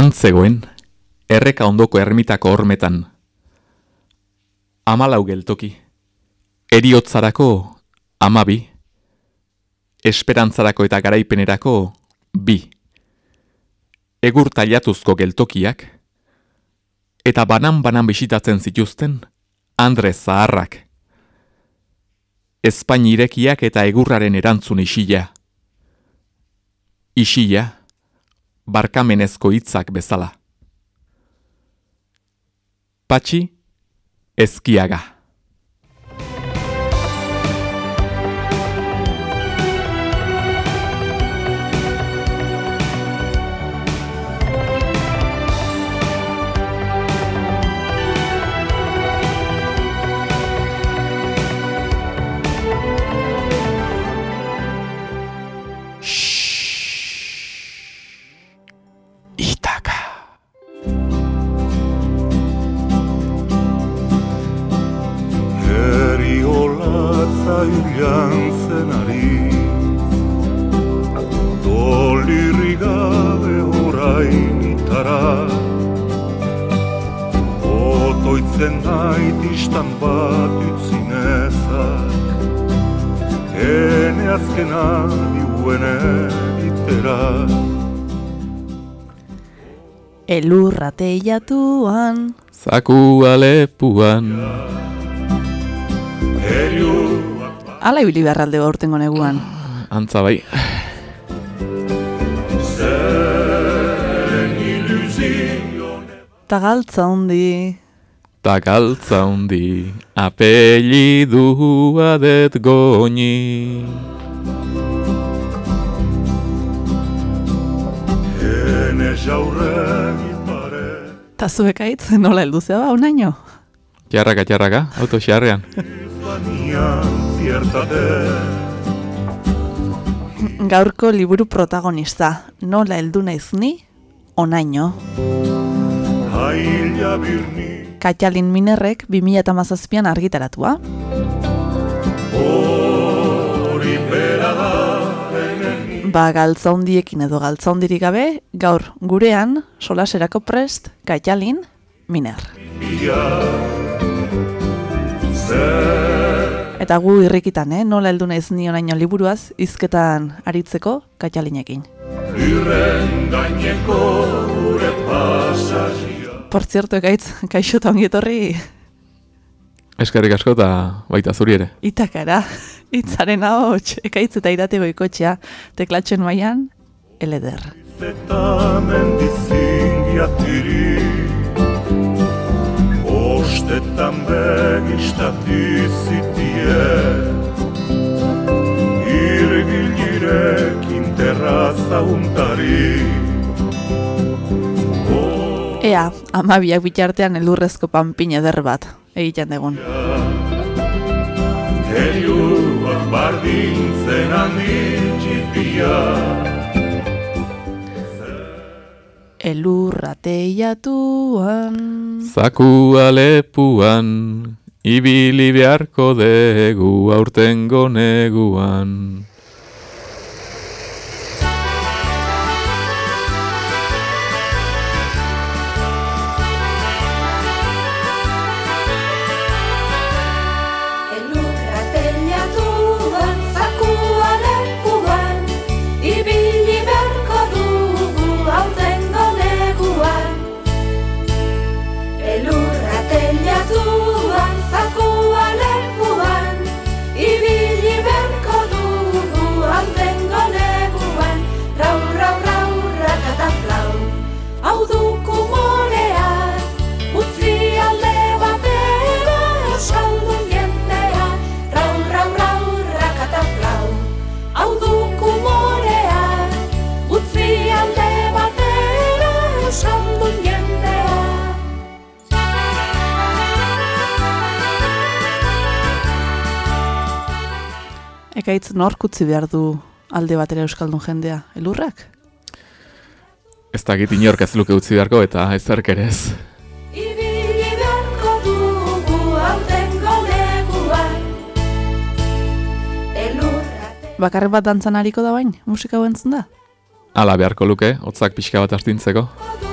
Antzegoen, erreka ondoko ermitako hormetan. Amalau geltoki, eriotzarako amabi, esperantzarako eta garaipenerako bi. Egur taliatuzko geltokiak, eta banan-banan bisitatzen zituzten Andrez Zaharrak. Espainirekiak eta egurraren erantzun isila. Isila, barkamenezko hitzak bezala. Patxi, ezkiaga. Elurra teiatuan Zaku alepuan. Ala ibili beharralde gaurtengo neguan. Antza bai. Tagaltza hondi Tagaltza hondi Apelidua det goni. Ene jaurren Ta zuek aitz, nola heldu zea ba, unaino? Txarraka, txarraka, auto xarrean. Gaurko liburu protagonista, nola heldu naiz ni, onaino. Katxalin Minerrek 2008an argitaratua. Ba, galtzaundiekin edo galtzaundirik gabe, gaur gurean, solaserako prest, gaitalin, miner. Eta gu irrikitan, eh? nola heldu naiz ni onaino liburuaz, izketan aritzeko gaitalinekin. Por zierto, ekaitz, kaixo ongietorri. Eskerrik asko eta baita zuri ere. Itakara. Itzaren hau, ekaitz eta irate goikotxea, teklatxen maian, eleder. Eta Ostetan begistatizitie Irgilirek interraza untari Ea, amabiak bitartean elurrezko panpin eder bat, egiten dugun. Heliuak bardintzen handitxipia Elurra teiatuan Zaku alepuan Ibili beharko degu aurtengo neguan ekaitz nork utzi behar du alde batera euskaldun jendea, elurrak? Ez da giti inork ez luke utzi beharko eta ez ere ez. Bakarren bat dantzan hariko da bain, musika entzun da? Ala beharko luke, hotzak pixka bat astintzeko.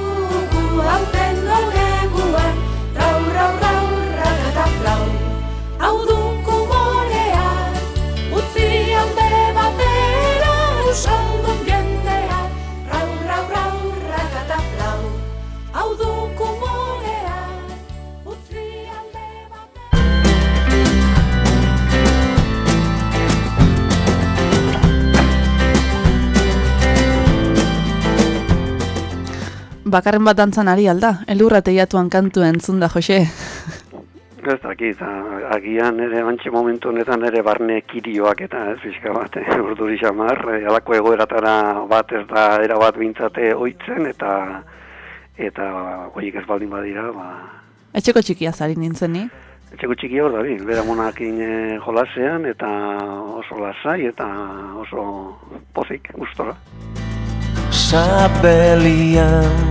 Bakarren bat dantzan ari alda, elurra teiatuan kantu entzun da, Jose. Ez dakit, agian ere bantxe momentu honetan ere barne kirioak eta ez pixka bat, eh, urduri xamar, eh, halako egoeratara bat ez da era bat bintzate oitzen eta eta goiik ez baldin badira, ba, Etxeko txikia zari nintzen ni. etxeko txiki hor da bi, bera monakin eh, jolasean eta oso lasai eta oso pozik, gustora. Sabelian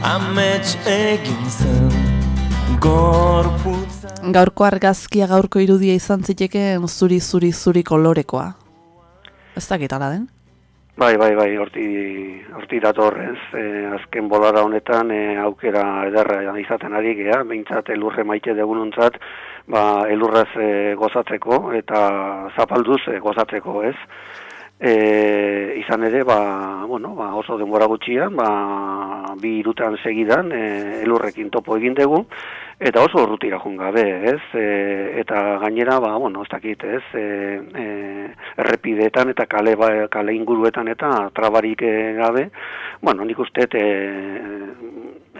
Amets egin zen Gorputza Gaurko argazkia gaurko irudia izan zitekeen zuri zuri zuri kolorekoa. Ez dakit ala den? Bai, bai, bai, horti, horti datorrez, e, azken bolara honetan e, aukera ederra izaten ari gea, behintzat elurre maite degunontzat, ba, elurraz e, gozatzeko eta zapalduz e, gozatzeko, ez? E, izan ere, ba, bueno, ba, oso denbora gutxian, ba, bi irutan segidan e, elurrekin topo egin dugu, eta oso urrutira joan gabe, ez? E, eta gainera, ba, bueno, ez dakit, ez? E, e, errepideetan eta kale, ba, kale inguruetan eta trabarik e, gabe, bueno, nik uste, e,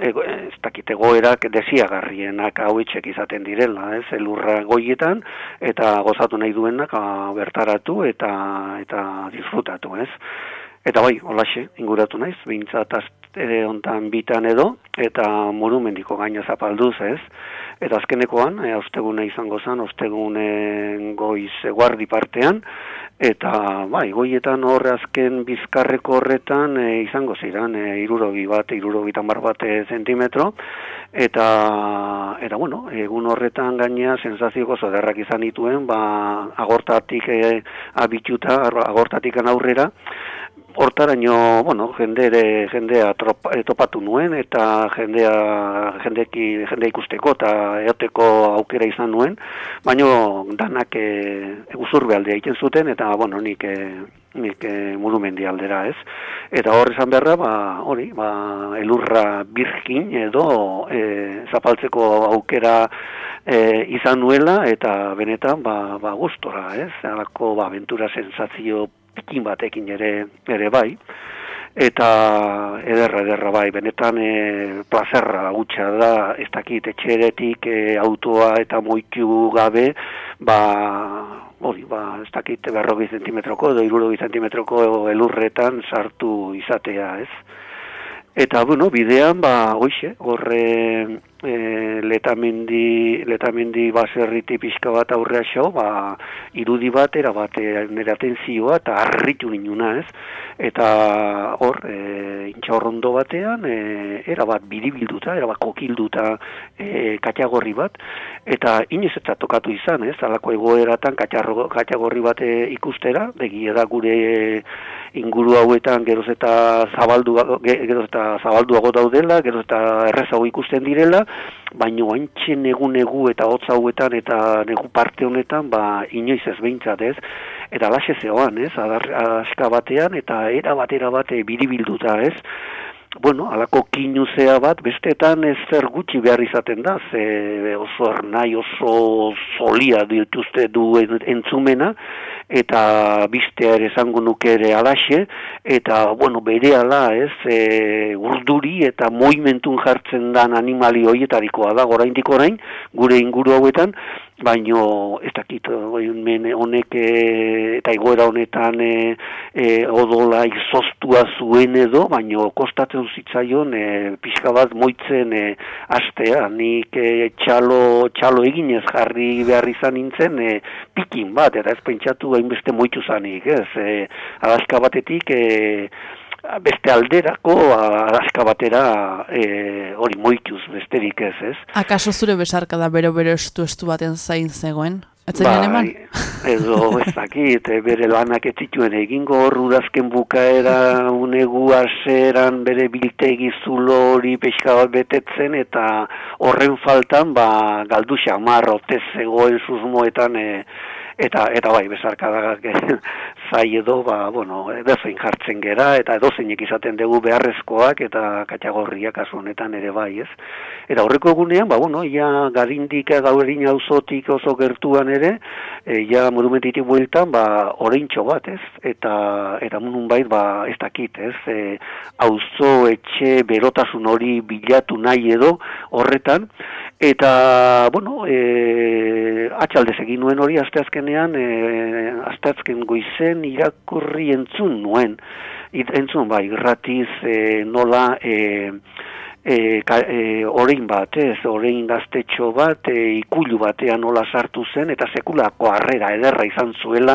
ego, ez dakit, egoerak desiagarrienak hauetxek izaten direla, ez? Elurra goietan, eta gozatu nahi duenak a, bertaratu eta eta disfrutatu, ez? Eta bai, holaxe, inguratu naiz, behintzat ere hontan bitan edo, eta morumendiko gaina zapalduz, ez? Eta azkenekoan, e, izango zen, ostegune goiz guardi partean, eta bai, goietan horre azken bizkarreko horretan e, izango ziren, e, irurogi bat, irurogi tamar bat e, zentimetro, eta, eta bueno, egun horretan gainea sensazio gozo derrak izan dituen, ba, agortatik e, abituta, agortatik aurrera, hortaraino, bueno, jende ere, jendea tropa, e, topatu nuen eta jendea, jendeki, jendea ikusteko eta eoteko aukera izan nuen, baino danak e, uzurbe aldea egiten zuten eta, bueno, nik, e, nik e, murumendi aldera ez. Eta hor esan beharra, ba, hori, ba, elurra birgin edo e, zapaltzeko aukera e, izan nuela eta benetan, ba, ba gustora, ez? Halako, ba, aventura sensazio pikin batekin ere ere bai eta ederra ederra bai. Benetan e, plazerra gutxa da ez dakit etxeretik e, autoa eta moitu gabe ba hori ba ez dakit berrogi zentimetroko edo irurogi zentimetroko elurretan sartu izatea ez? Eta, bueno, bidean, ba, hoxe, horre e, letamendi, letamendi baserriti pixka bat aurrea xo, ba, irudi bat, era bat, e, nire atentzioa, eta harritu ninuna, ez? Eta hor, e, intxaurrondo batean, e, era bat biribilduta, era bat kokilduta e, katxagorri bat, eta inoz eta tokatu izan, ez? Alako egoeratan katxagorri bat e, ikustera, begia da gure inguru hauetan geroz eta zabaldu geroz eta zabalduago daudela, geroz eta errezago ikusten direla, baino haintxe negu negu eta hotz hauetan eta negu parte honetan, ba inoiz ez behintzat, ez? Eta laxe zeoan, ez? Adar, aska batean eta era batera bate biribilduta, ez? Bueno, alako kinuzea bat, bestetan ez zer gutxi behar izaten da, ze oso ernai oso solia dituzte du entzumena, eta biztea ere esango nuke ere alaxe, eta, bueno, bere ala, ez, e, urduri eta moimentun jartzen dan animali hoietarikoa da, oraindik orain, gure inguru hauetan, baino ez dakit honek e, eta igoera honetan e, e, odola izostua zuen edo, baino kostatzen zitzaion e, pixka bat moitzen e, astea, nik e, txalo, txalo eginez jarri behar izan nintzen e, pikin bat, eta ez pentsatu hainbeste moitu zanik, ez, e, alaska batetik e, beste alderako alaska batera e, hori moituz besterik ez, ez? Akaso zure besarka da bero-bero estu-estu baten zain zegoen? Etzen eman? edo ez dakit, e, bere lanak ez zituen egingo horrudazken bukaera unegu aseran bere biltegi zulo hori pixka bat betetzen eta horren faltan ba, galdu xamar zegoen susmoetan e, eta eta bai besarkadak zai edo ba bueno edozein jartzen gera eta edozeinek izaten dugu beharrezkoak eta katagorriak kasu honetan ere bai ez? Eta horreko egunean ba bueno ja garindik gauerin auzotik oso gertuan ere e, ja monumentitik bueltan ba oraintxo bat ez? Eta eta munun bait ba ez dakit ez? E, auzo etxe berotasun hori bilatu nahi edo horretan eta bueno e, atxaldez egin nuen hori asteazkenean e, asteazken goizen irakurri entzun nuen. It, entzun bai gratiz e, nola e, e, ka, e, orein bat, ez, orein gaztetxo bat, e, ikulu batean nola sartu zen, eta sekulako harrera ederra izan zuela,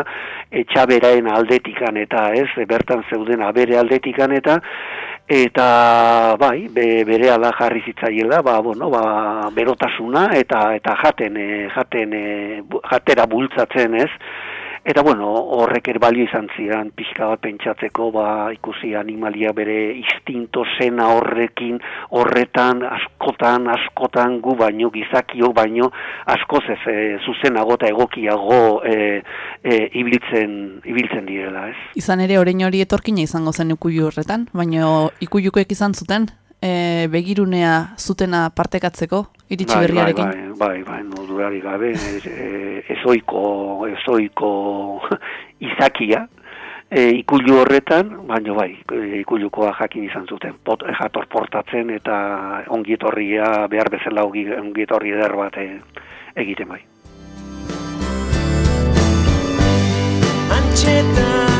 etxaberaen aldetikan eta, ez, bertan zeuden abere aldetikan eta, eta bai, be, bere ala jarri zitzaiela, ba, bueno, ba, berotasuna eta eta jaten, e, jaten, e, jatera bultzatzen, ez, Eta bueno, horrek erbalio izan zian, pixka bat pentsatzeko, ba, ikusi animalia bere instinto zena horrekin, horretan, askotan, askotan, gu baino, gizakio baino, askoz ez e, zuzenago eta egokiago e, e, ibiltzen, ibiltzen direla, ez? Izan ere, orain hori etorkina izango zen ikuilu horretan, baino ikulukoek izan zuten, e, begirunea zutena partekatzeko, iritsi bai, berriarekin? Bai, bai, bai, no durari gabe, ez, e, ezoiko, ezoiko izakia, e, ikullu horretan, baina bai, e, ikullukoa jakin izan zuten, pot, jator portatzen eta ongietorria behar bezala ongietorri eder bat e, egiten bai. Antxetarra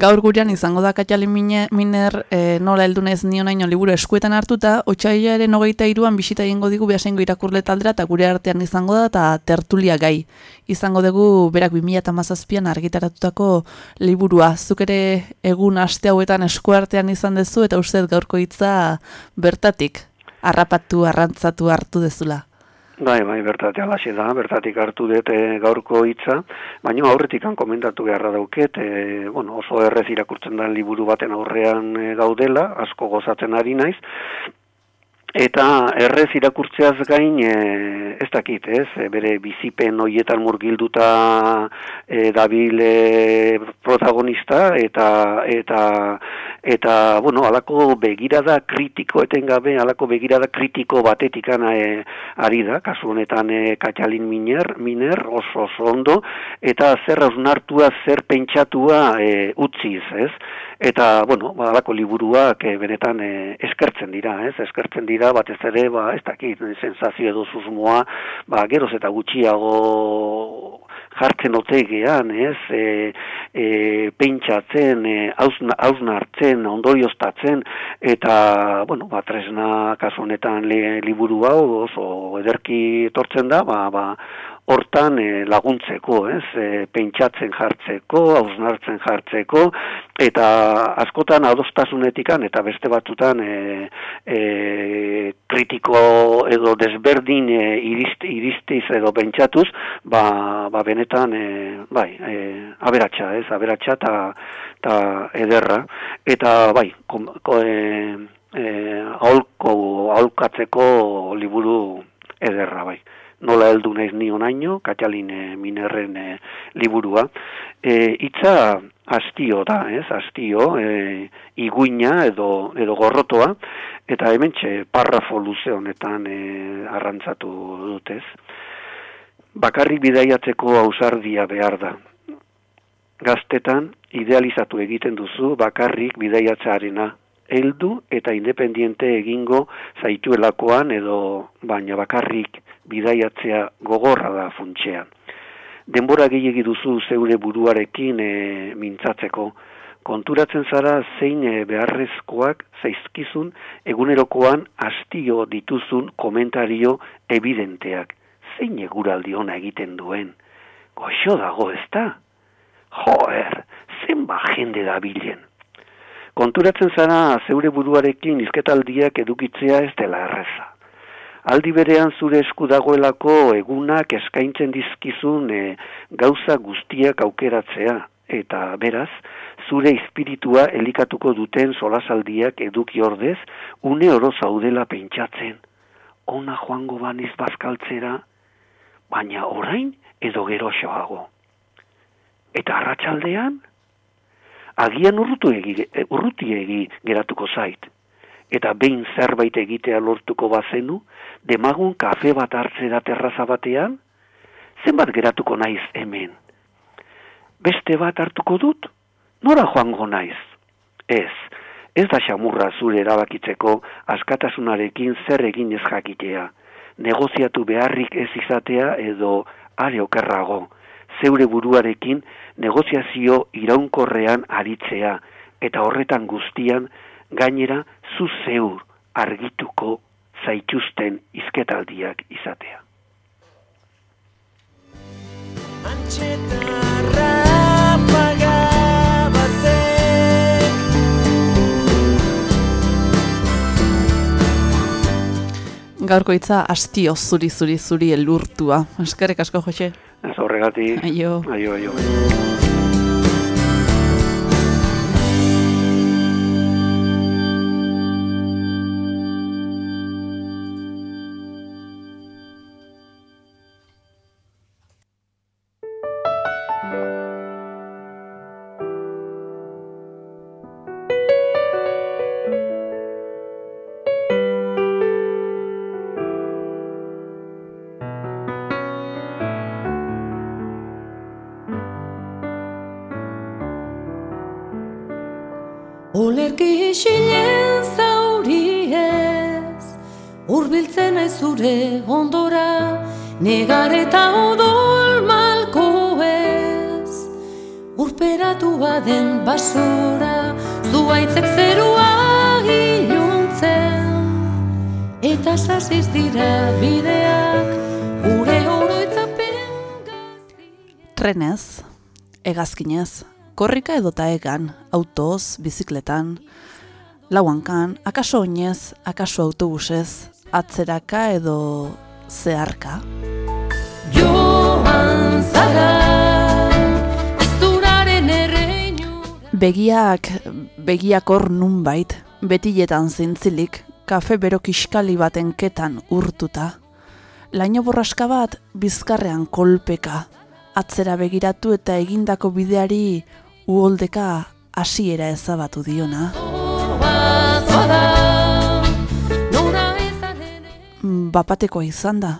Gaur gurean izango da Katjalin mine, Miner e, nola heldu naiz nionaino liburu eskuetan hartuta, otxailaren hogeita iruan bisita egingo digu behasengo irakurle taldera eta gure artean izango da eta tertulia gai. Izango dugu berak 2008an argitaratutako liburua. Zuk ere egun aste hauetan eskuartean izan dezu eta uste gaurko hitza bertatik harrapatu, arrantzatu hartu dezula. Bai, bai, bertatik alaxe da, bertatik hartu dut e, gaurko hitza, baina aurretik komentatu beharra dauket, e, bueno, oso errez irakurtzen da liburu baten aurrean e, gaudela, asko gozatzen ari naiz, Eta errez irakurtzeaz gain, e, ez dakit, ez, e, bere bizipen hoietan murgilduta e, dabil e, protagonista, eta, eta, eta, bueno, alako begirada kritiko etengabe, alako begirada kritiko batetikan e, ari da, kasu honetan e, katxalin miner, miner, oso oso ondo, eta zer hausnartua, zer pentsatua e, utziz, ez, eta bueno, badalako liburuak e, benetan e, eskertzen dira, ez? Eskertzen dira batez ere, ba, ez dakit, sensazio edo susmoa, ba, geroz eta gutxiago jartzen otegean, ez? E, e, pentsatzen, e, hausnartzen, ondorioztatzen eta bueno, ba, tresna kasu honetan liburu hau oso ederki etortzen da, ba, ba hortan e, laguntzeko, ez, e, pentsatzen jartzeko, hausnartzen jartzeko, eta askotan adostasunetikan eta beste batzutan e, e, kritiko edo desberdin e, irist, iristiz edo pentsatuz, ba, ba benetan, e, bai, e, aberatxa, ez, aberatxa eta ta ederra, eta bai, kom, ko, e, e, aholko, aholkatzeko liburu ederra, bai nola heldu naiz ni onaino, Katxalin e, Minerren e, liburua. E, itza astio da, ez? Astio, e, iguina edo, edo gorrotoa, eta hementxe parrafo luze honetan e, arrantzatu dutez. Bakarrik bidaiatzeko ausardia behar da. Gaztetan, idealizatu egiten duzu bakarrik bidaiatzearena, heldu eta independiente egingo zaituelakoan edo baina bakarrik bidaiatzea gogorra da funtsean. Denbora gehiegi duzu zeure buruarekin e, mintzatzeko, konturatzen zara zein e, beharrezkoak zaizkizun egunerokoan astio dituzun komentario evidenteak. Zein eguraldi ona egiten duen? Goxo dago ez da? Joer, zenba jende da bilen. Konturatzen zara zeure buruarekin izketaldiak edukitzea ez dela erreza aldi berean zure esku dagoelako egunak eskaintzen dizkizun e, gauza guztiak aukeratzea. Eta beraz zure espiritua elikatuko duten solasaldiak eduki ordez une oro zaudela pentsatzen. Ona joango baniz bazkaltzera baina orain edo geroxoago Eta arratsaldean agian urrutuegi, e, urrutiegi geratuko zait. Eta behin zerbait egitea lortuko bazenu, demagun kafe bat hartzera terraza batean, zenbat geratuko naiz hemen. Beste bat hartuko dut, nora joango naiz. Ez, ez da xamurra zure erabakitzeko askatasunarekin zer egin ez jakitea. Negoziatu beharrik ez izatea edo are okerrago. Zeure buruarekin negoziazio iraunkorrean aritzea eta horretan guztian gainera zu zeur argituko zaituzten izketaldiak izatea. Gaurko hitza astio zuri zuri zuri elurtua. Eskerrik asko, Jose. Horregatik, Aio. aio, aio. Zure ondora, negar eta odol malko ez. Urperatu baden basora, zuaitzek zerua iluntzen, eta sasiz dira bideak, gure oroitzapen. Trenez, hegazkinez, korrika edota egan, autoz, bizikletan, lauankan, akaso oinez, akaso autobusez, atzeraka edo zeharka. Joan zara, azturaren erreinu. Begiak, begiak hor nunbait, betiletan zintzilik, kafe bero kiskali baten ketan urtuta. Laino borraska bat bizkarrean kolpeka, atzera begiratu eta egindako bideari uholdeka hasiera ezabatu diona. Ezaren Bapatekoa izan da,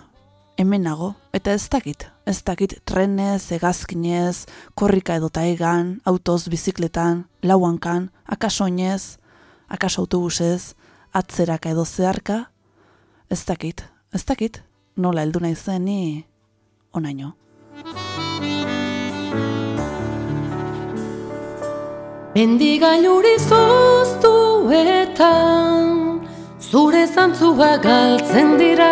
hemen nago, eta ez dakit, ez dakit trenez, hegazkinez, korrika edota egan, autoz, bizikletan, lauankan, akaso oinez, akaso autobusez, atzeraka edo zeharka, ez dakit, ez dakit, nola heldu naizen ni onaino. Mendigailuri zuztuetan Zure zantzua galtzen dira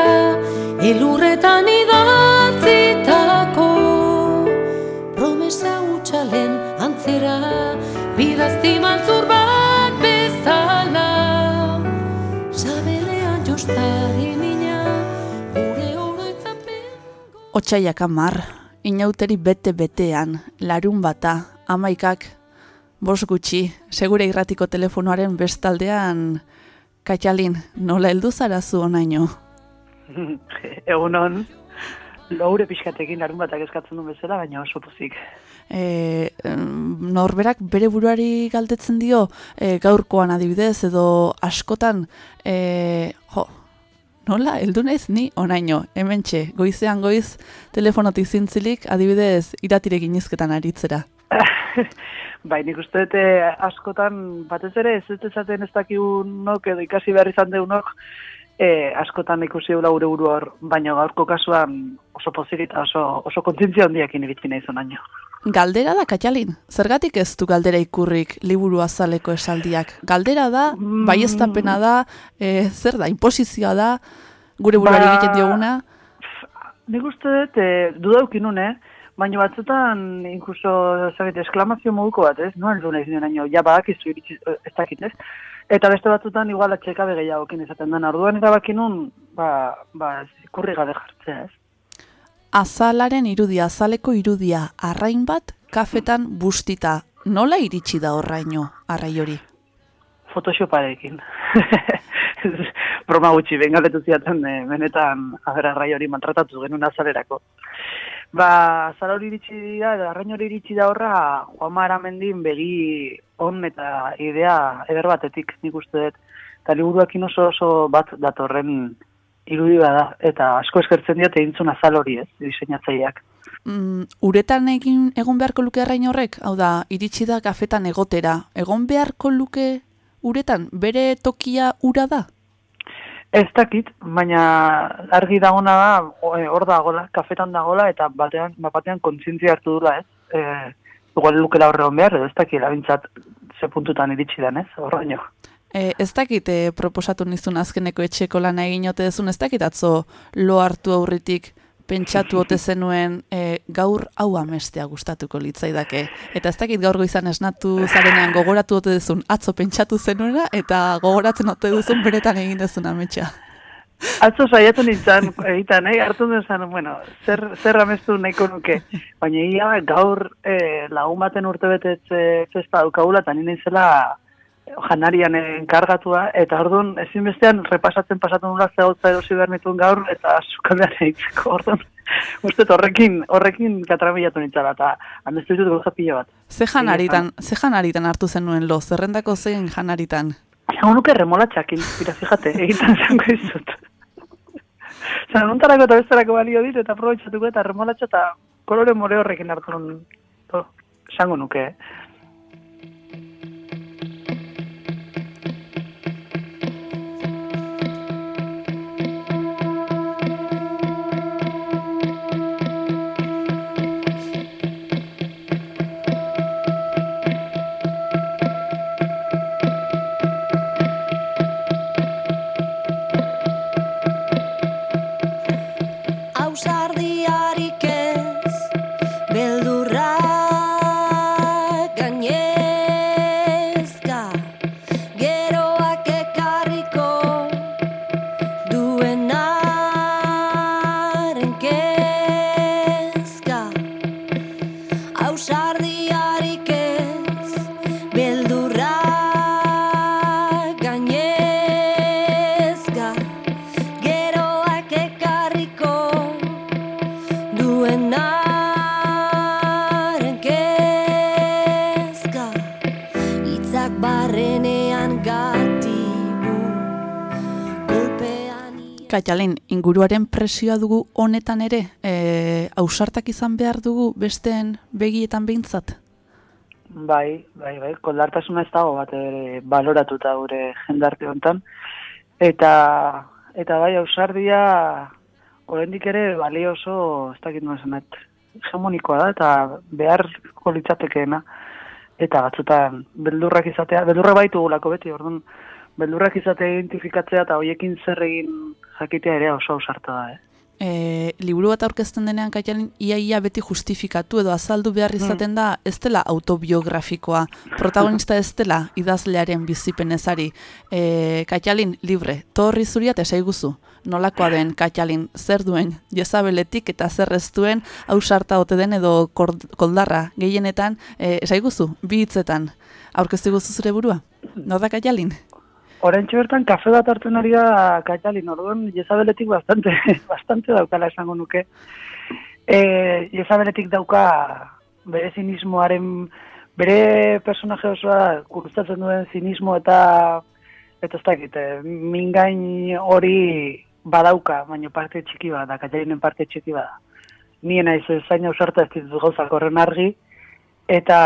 Elurretan idatzitako. Promesa utxalen antzera Bidazti maltzur bat bezala. Sabelean jostari mina Gure oroitzapen Otsaiak amar, inauteri bete-betean, larun bata, amaikak, bos gutxi, segure irratiko telefonoaren bestaldean, Katxalin, nola heldu zara zu onaino? Egunon, loure pixkatekin larun batak eskatzen duen bezala, baina oso pozik. E, norberak bere buruari galdetzen dio, e, gaurkoan adibidez, edo askotan, e, jo, nola, heldu naiz ni onaino, hementxe, goizean goiz, telefonotik zintzilik, adibidez, iratirekin izketan aritzera. bai, nik uste dute askotan, batez ere, ez ez esaten ez dakigunok edo ikasi behar izan deunok, e, askotan ikusi gula gure buru hor, baina gaurko kasuan oso pozik eta oso, oso kontzintzia handiakin iritsi nahi zonaino. Galdera da, Katxalin, zergatik ez du galdera ikurrik liburu azaleko esaldiak? Galdera da, Mm. baiestapena da, e, zer da, imposizioa da, gure buruari Ba- egiten dioguna, Nik uste dut, e, dudaukin eh? Baina batzutan, inkluso, zabit, esklamazio moduko bat, ez? Noan du nahi zinen, ja badakizu iritsi, eh, ez dakit, ez? Eta beste batzutan, igual atxekabe gehiagokin izaten den. Orduan erabaki nun, ba, ba, kurri gabe jartzea, ez? azalaren irudia, azaleko irudia, arrain bat, kafetan bustita. Nola iritsi da horraino, arrai hori? Photoshoparekin. Broma gutxi, bengaldetu ziaten, e, benetan, agarra rai hori maltratatu genuen azalerako. Ba, zara hori iritsi dira, arrain hori iritsi da horra, Juanma Aramendin begi on eta idea eder batetik, nik uste dut. Eta liburuakin oso oso bat datorren irudi bada, eta asko eskertzen diat egintzun azal hori ez, diseinatzaileak. Mm, uretan egin egon beharko luke arrain horrek? Hau da, iritsi da kafetan egotera. Egon beharko luke uretan? Bere tokia ura da? Ez dakit, baina argi dagona da, o- e, hor dagola, kafetan dagola, eta batean, bat batean kontzientzia hartu dula, ez? E, igual lukela horre hon behar, edo ez dakit, labintzat ze puntutan iritsi den, ez? Horraino. E, ez dakit e, proposatu nizun azkeneko etxeko lana egin ote dezun, ez dakit atzo lo hartu aurritik pentsatu ote zenuen e, gaur hau amestea gustatuko litzaidake. Eta ez dakit gaur goizan esnatu zarenean gogoratu ote dezun atzo pentsatu zenuena eta gogoratzen ote duzun beretan egin dezun ametsa. Atzo saiatu nintzen, egiten, eh? hartu duen zen, bueno, zer, zer amestu nahiko nuke. Baina ia gaur eh, lagun baten urte betetze festa daukagula, eta nire zela janarian enkargatua, eta orduan ezinbestean repasatzen pasatu nula zehotza erosi behar nituen gaur, eta sukaldean eitzeko, orduan. Uste horrekin, horrekin katramilatu nintzala, eta amestu ditut gauza pila bat. Ze janaritan, ze janaritan hartu zenuen lo, zerrendako zein janaritan? Egon nuke remolatxakin, mira, fíjate, egiten zango izut. Zara, nontarako eta bestarako balio dit, eta aprobetxatuko eta remolatxa eta kolore more horrekin hartu nun, to, esango nuke, eh? Katalin, inguruaren presioa dugu honetan ere, e, ausartak izan behar dugu besteen begietan behintzat? Bai, bai, bai, koldartasuna ez dago bat ere baloratuta gure jendarte honetan. Eta, eta bai, ausardia, oraindik ere balio oso, ez dakit nuen hegemonikoa da, eta beharko litzatekeena. Eta batzutan, beldurrak izatea, beldurrak baitugulako beti, orduan, beldurrak izatea identifikatzea eta hoiekin zer egin jakitea ere oso ausarta da, eh? E, liburu bat aurkezten denean Katalin iaia beti justifikatu edo azaldu behar izaten da ez dela autobiografikoa, protagonista ez dela idazlearen bizipen ezari. E, Katalin, libre, torri zuriat esaiguzu, nolakoa den Katalin, zer duen jezabeletik eta zer ez duen ausarta ote den edo koldarra gehienetan, e, esaiguzu, bi hitzetan, aurkeztu guzu zure burua? Nor da Katalin? Oraintxe bertan kafe bat hartzen ari da Katalin, orduan jezabeletik bastante, bastante daukala esango nuke. E, jezabeletik dauka bere zinismoaren, bere personaje osoa gustatzen duen zinismo eta eta ez dakit, eh, mingain hori badauka, baina parte txiki bat da, Katalinen parte txiki bat da. Nien naiz zaina ausarta ez ditut gauzak horren argi, eta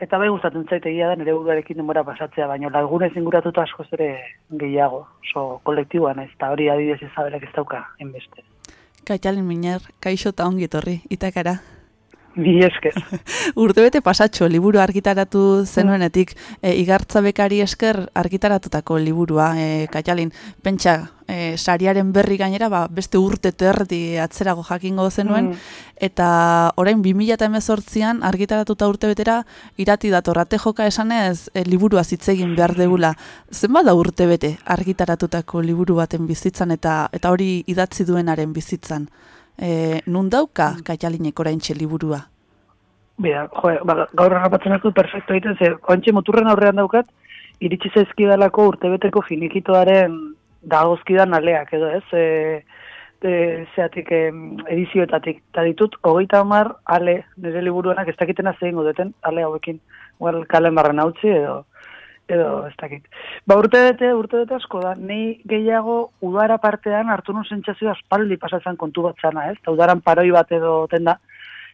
eta bai gustatzen zait egia da nire buruarekin denbora pasatzea, baina lagunez inguratuta askoz ere gehiago, oso kolektiboan ez, eta hori adibidez ezabelak ez dauka, enbeste. Katalin Miner, kaixo eta ongi etorri, itakara. Ni esker. Urtebete pasatxo liburu argitaratu zenuenetik, e, igartza bekari esker argitaratutako liburua, e, Katalin, pentsa, e, sariaren berri gainera, ba, beste urte terdi atzerago jakingo zenuen, eta orain 2018an argitaratuta urtebetera irati dator joka esanez e, liburua zitzegin behar degula. Zenbat da urtebete argitaratutako liburu baten bizitzan eta eta hori idatzi duenaren bizitzan? E, nun dauka Katalinek oraintxe liburua? Bida, jo, ba, gaur harrapatzen hartu perfecto egiten, ze oantxe moturren aurrean daukat, iritsi zaizkidalako urtebeteko finikitoaren dagozkidan aleak, edo ez, e, e, zeatik em, edizioetatik, eta ditut, hogeita hamar ale nire liburuanak ez dakitena zein deten ale hauekin, igual kalen barren hautzi edo, edo ez dakit. Ba urte bete, urte bete asko da, nei gehiago udara partean hartu nun sentsazio aspaldi pasatzen kontu bat zana, ez? Eta udaran paroi bat edo ten da.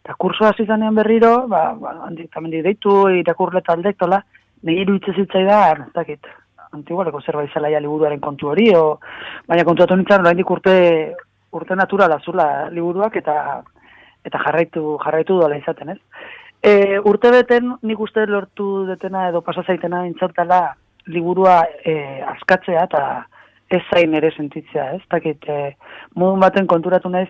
Eta kurso hasi zanean berriro, ba, ba handik tamendi deitu, irakurle taldek, tola, nei iruditze zitzaidan, ez dakit, antigualeko zerbait zela ja liburuaren kontu hori, o, baina kontuatu nintzen oraindik urte, urte naturala zula liburuak eta eta jarraitu jarraitu dola izaten, ez? E, urte beten nik uste lortu detena edo pasa zaitena intzatela liburua e, askatzea eta ez zain ere sentitzea, ez? Takit, e, modun baten konturatu naiz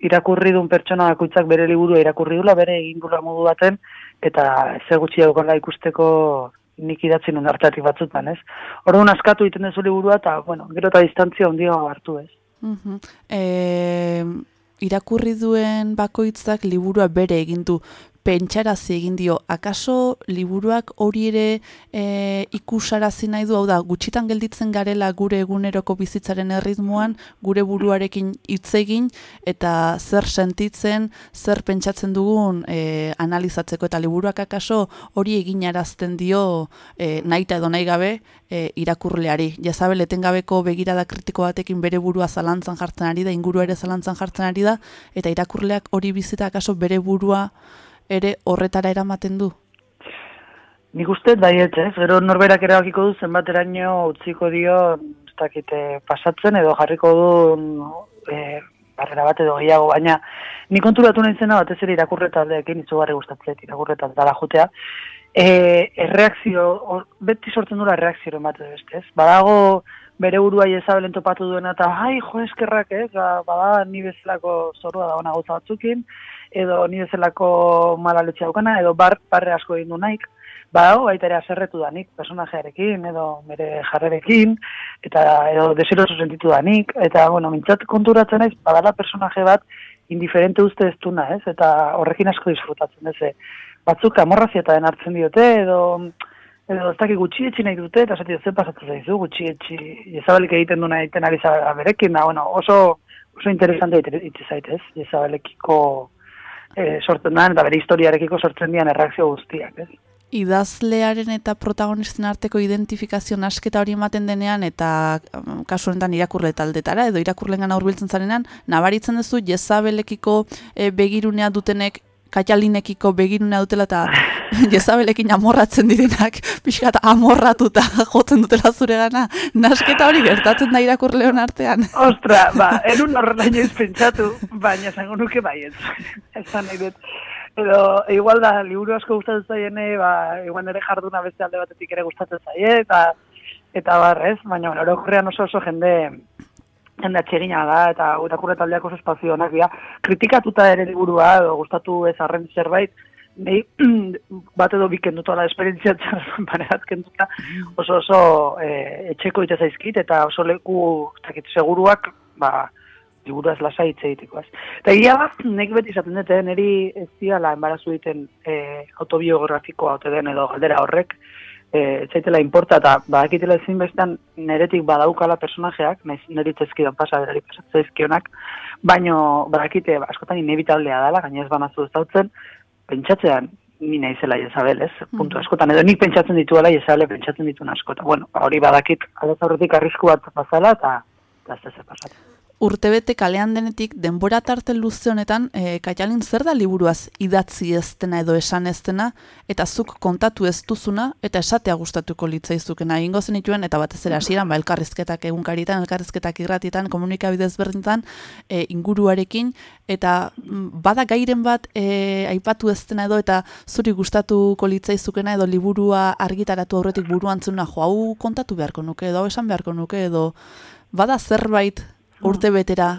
irakurri duen pertsona bakoitzak bere liburua irakurri dula, bere egin modu baten, eta ze gutxi daukala ikusteko nik idatzi nun hartatik batzutan, ez? Orduan askatu egiten dezu liburua, eta, bueno, gero eta distantzia ondia hartu, ez? Mhm. E, irakurri duen bakoitzak liburua bere egin du pentsarazi egin dio, akaso liburuak hori ere e, ikusarazi nahi du, hau da, gutxitan gelditzen garela gure eguneroko bizitzaren erritmoan, gure buruarekin hitz egin eta zer sentitzen, zer pentsatzen dugun e, analizatzeko. Eta liburuak akaso hori egin arazten dio e, nahi edo nahi gabe e, irakurleari. Jazabel, etengabeko begirada kritiko batekin bere burua zalantzan jartzen ari da, inguru ere zalantzan jartzen ari da, eta irakurleak hori bizita akaso bere burua ere horretara eramaten du? Nik uste baiet, ez? Gero norberak erabakiko du zenbateraino utziko dio ez dakite pasatzen edo jarriko du e, barrera bat edo gehiago, baina nik konturatu nahi zena batez ere irakurre taldeekin itzugarri gustatzen irakurre taldea jotea. E, erreakzio, or, beti sortzen dura erreakzio bat edo ez? Badago bere burua jezabelen topatu duena eta ai, jo eskerrak, ez? Ba, bada ni bezalako zorua da ona gauza batzukin, edo ni bezalako mala letxe daukana, edo bar, barre asko egin du naik, badago baita ere aserretu danik personajearekin, edo bere jarrerekin, eta edo desiroso sentitu danik, eta, bueno, mintzat konturatzen ez, badala personaje bat indiferente uste ez duna, ez, eta horrekin asko disfrutatzen, ez, batzuk amorrazia hartzen diote, edo, edo ez dakik gutxi etxi nahi dute, eta zati zen pasatzen zaizu, gutxi etxi, ezabalik egiten duna egiten ari berekin, da, bueno, oso, oso interesante itse zaitez, ezabalekiko e, sortzen da, eta bere historiarekiko sortzen dian erreakzio guztiak, ez? Idazlearen eta protagonisten arteko identifikazio nasketa hori ematen denean eta mm, kasu honetan irakurle taldetara edo irakurlengan hurbiltzen zarenean nabaritzen duzu jezabelekiko e, begirunea dutenek katxalinekiko begirunea dutela eta jezabelekin amorratzen direnak, pixkat amorratuta jotzen dutela zure gana, nasketa hori gertatzen da irakurleon artean. Ostra, ba, erun horrela inoiz pentsatu, baina zango nuke baiet. Esan nahi dut. Edo, igual da, liburu asko gustatzen zaiene, ba, igual nire jarduna beste alde batetik ere gustatzen zaie, eta eta barrez, baina bueno, oso oso jende jende atxegina da, eta irakurre taldeak oso espazio honak, kritikatuta ere liburua, edo gustatu ez arren zerbait, Nei, bat edo bikendutu ala esperientzia banerat kenduta oso oso e, etxeko ite zaizkit eta oso leku takit, seguruak ba, liburu ez lasa hitz egiteko. Eta gira bat, nek beti izaten dute, niri ez ziala embarazu egiten e, autobiografikoa ote den edo galdera horrek, e, zaitela importa eta badakitela ezin bestean neretik badaukala personajeak, naiz niri tezkidan pasa, berari pasatzezkionak, baino badakite askotan inevitablea dela, gainez banazu ez dautzen, pentsatzean ni naizela Isabel, ez? Puntu mm. askotan edo nik pentsatzen dituela Isabel pentsatzen dituen askota. Bueno, hori badakit aldez aurretik arrisku bat pasala eta ez da pasatzen urtebete kalean denetik denbora tarte luze honetan e, Kaialin zer da liburuaz idatzi eztena edo esan eztena eta zuk kontatu ez duzuna eta esatea gustatuko litzaizukena egingo zenituen eta batez ere hasieran ba elkarrizketak egunkaritan elkarrizketak irratietan komunikabide ezberdintan e, inguruarekin eta mm, bada gairen bat e, aipatu eztena edo eta zuri gustatuko litzaizukena edo liburua argitaratu aurretik buruan zuna jo hau kontatu beharko nuke edo esan beharko nuke edo bada zerbait urte betera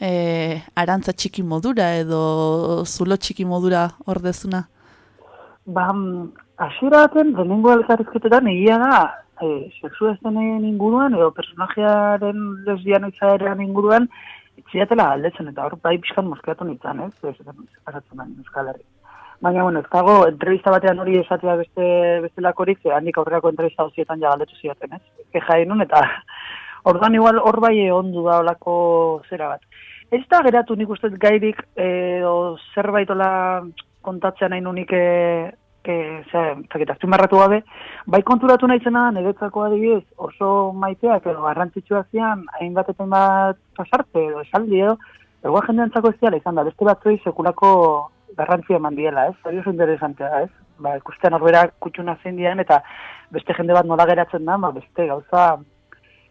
e, arantza txiki modura edo zulo txiki modura ordezuna? Ba, mm, asira baten, denengo elkarrizketetan egia da, e, sexu ez denen inguruan, edo personajearen lesbian izaerean inguruan, itziatela aldetzen, eta hor bai pixkan moskeatu nintzen, ez? Ez, ez, ez, Euskal Herri. Baina, bueno, ez dago, entrevista batean hori esatea beste, beste lakorik, handik aurrerako entrevista hozietan ja galdetu ziaten, ez? Keja eta Orduan igual hor bai ondu da olako zera bat. ez da geratu nik uste gairik edo zerbaitola kontatzea nahi nunik e, e, ze, zakit, azpimarratu gabe, bai konturatu nahi zena, niretzako adibidez, oso maiteak edo garrantzitsua zian, hainbat eta hainbat pasarte edo esaldi edo, egoa jendeantzako ez diala izan da, beste batzoi sekulako garrantzia eman diela, ez? Hori oso interesantea, ez? Ba, ikustean horbera kutxuna zein dian, eta beste jende bat nola geratzen da, ba, beste gauza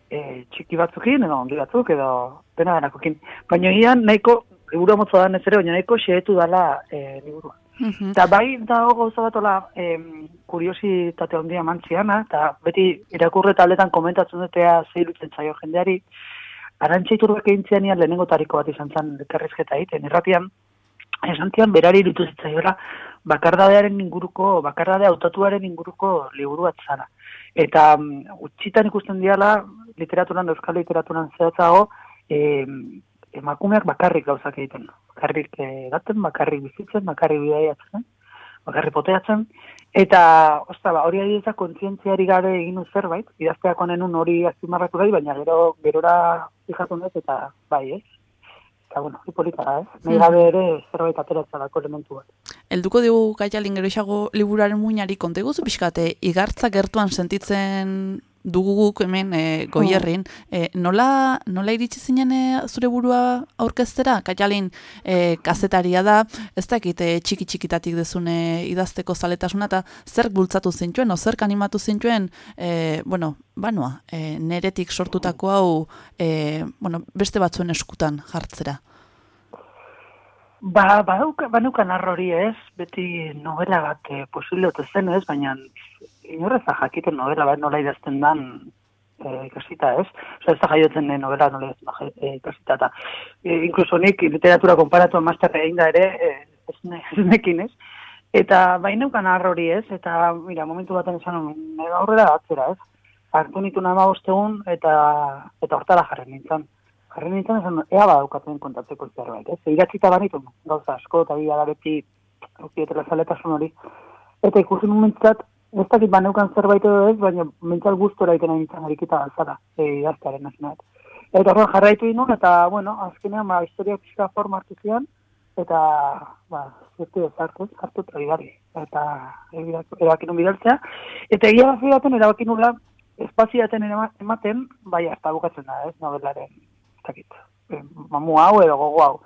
e, txiki batzukin, edo ondi batzuk, edo dena denakokin. Baina ian nahiko, liburu motza da ere, baina nahiko xeetu dala e, liburua. Mhm. Eta bai dago gauza bat ola em, kuriositate handia mantziana, eta beti irakurre taldetan komentatzen dutea zeirutzen zaio jendeari, arantxa iturbek egin zian ian lehenengo tariko bat izan zen elkarrizketa egiten, irratian, esan berari irutu zitzaiola bakardadearen inguruko, bakardade autatuaren inguruko liburu bat zara. Eta mm, utxitan ikusten diala, literaturan, euskal literaturan zehatzago, em, emakumeak bakarrik gauzak egiten. Bakarrik edaten, bakarrik bizitzen, bakarrik bidaiatzen, bakarrik poteatzen. Eta, osta, ba, hori adibidez kontzientziari gabe egin zerbait, idazteako nenun hori azpimarratu gai, baina gero, gerora fijatu nez, eta bai, ez? Eta, bueno, hori polita da, ez? Nahi gabe ere zerbait ateratzalako elementu bat. Helduko dugu gaialin gero isago liburaren muinari konte guzu pixkate, igartza gertuan sentitzen dugu guk hemen e, goierrin, e, nola, nola iritsi zinen e, zure burua aurkeztera? Kaialin e, kazetaria da, ez dakit e, txiki txikitatik dezune idazteko zaletasuna, eta zer bultzatu zintuen, o zer animatu zintuen, e, bueno, banua, e, neretik sortutako hau, e, bueno, beste batzuen eskutan jartzera. Ba, badauka, banukan arrori ez, beti novela bat eh, posible ote zen ez, baina inorreza jakiten novela bat nola idazten dan eh, ikasita ez. Osa, ez da jaiotzen den novela nola idazten da eh, ikasita eta eh, inkluso nik literatura konparatu masterre egin da ere eh, ez, ne, ez nekin ez. Eta baineukan arrori ez, eta mira, momentu baten esan nuen, aurrera atzera ez. Hartu nitu nama bostegun eta, eta hortara jarren nintzen. Jarren nintzen esan, ea badaukatzen kontatzeko zerbait, ez? Iratxita banitu, gauza asko, eta bila da beti, ukietela zaletasun hori. Eta ikusi momentzat, ez dakit baneukan zerbait edo ez, baina mentzal gustora egiten nahi nintzen arikita galtzara, e, idaztearen nazinat. Eta horren jarraitu inun, eta, bueno, azkenean, ba, historia pixka forma hartu zian, eta, ba, zertu ez hartu, hartu eta bidari, eta erabakin bidaltzea. Eta egia bat baten erabakin nula, espaziaten ematen, bai, hasta bukatzen da, ez, novelaren, ez dakit, eh, mamu hau edo gogo hau.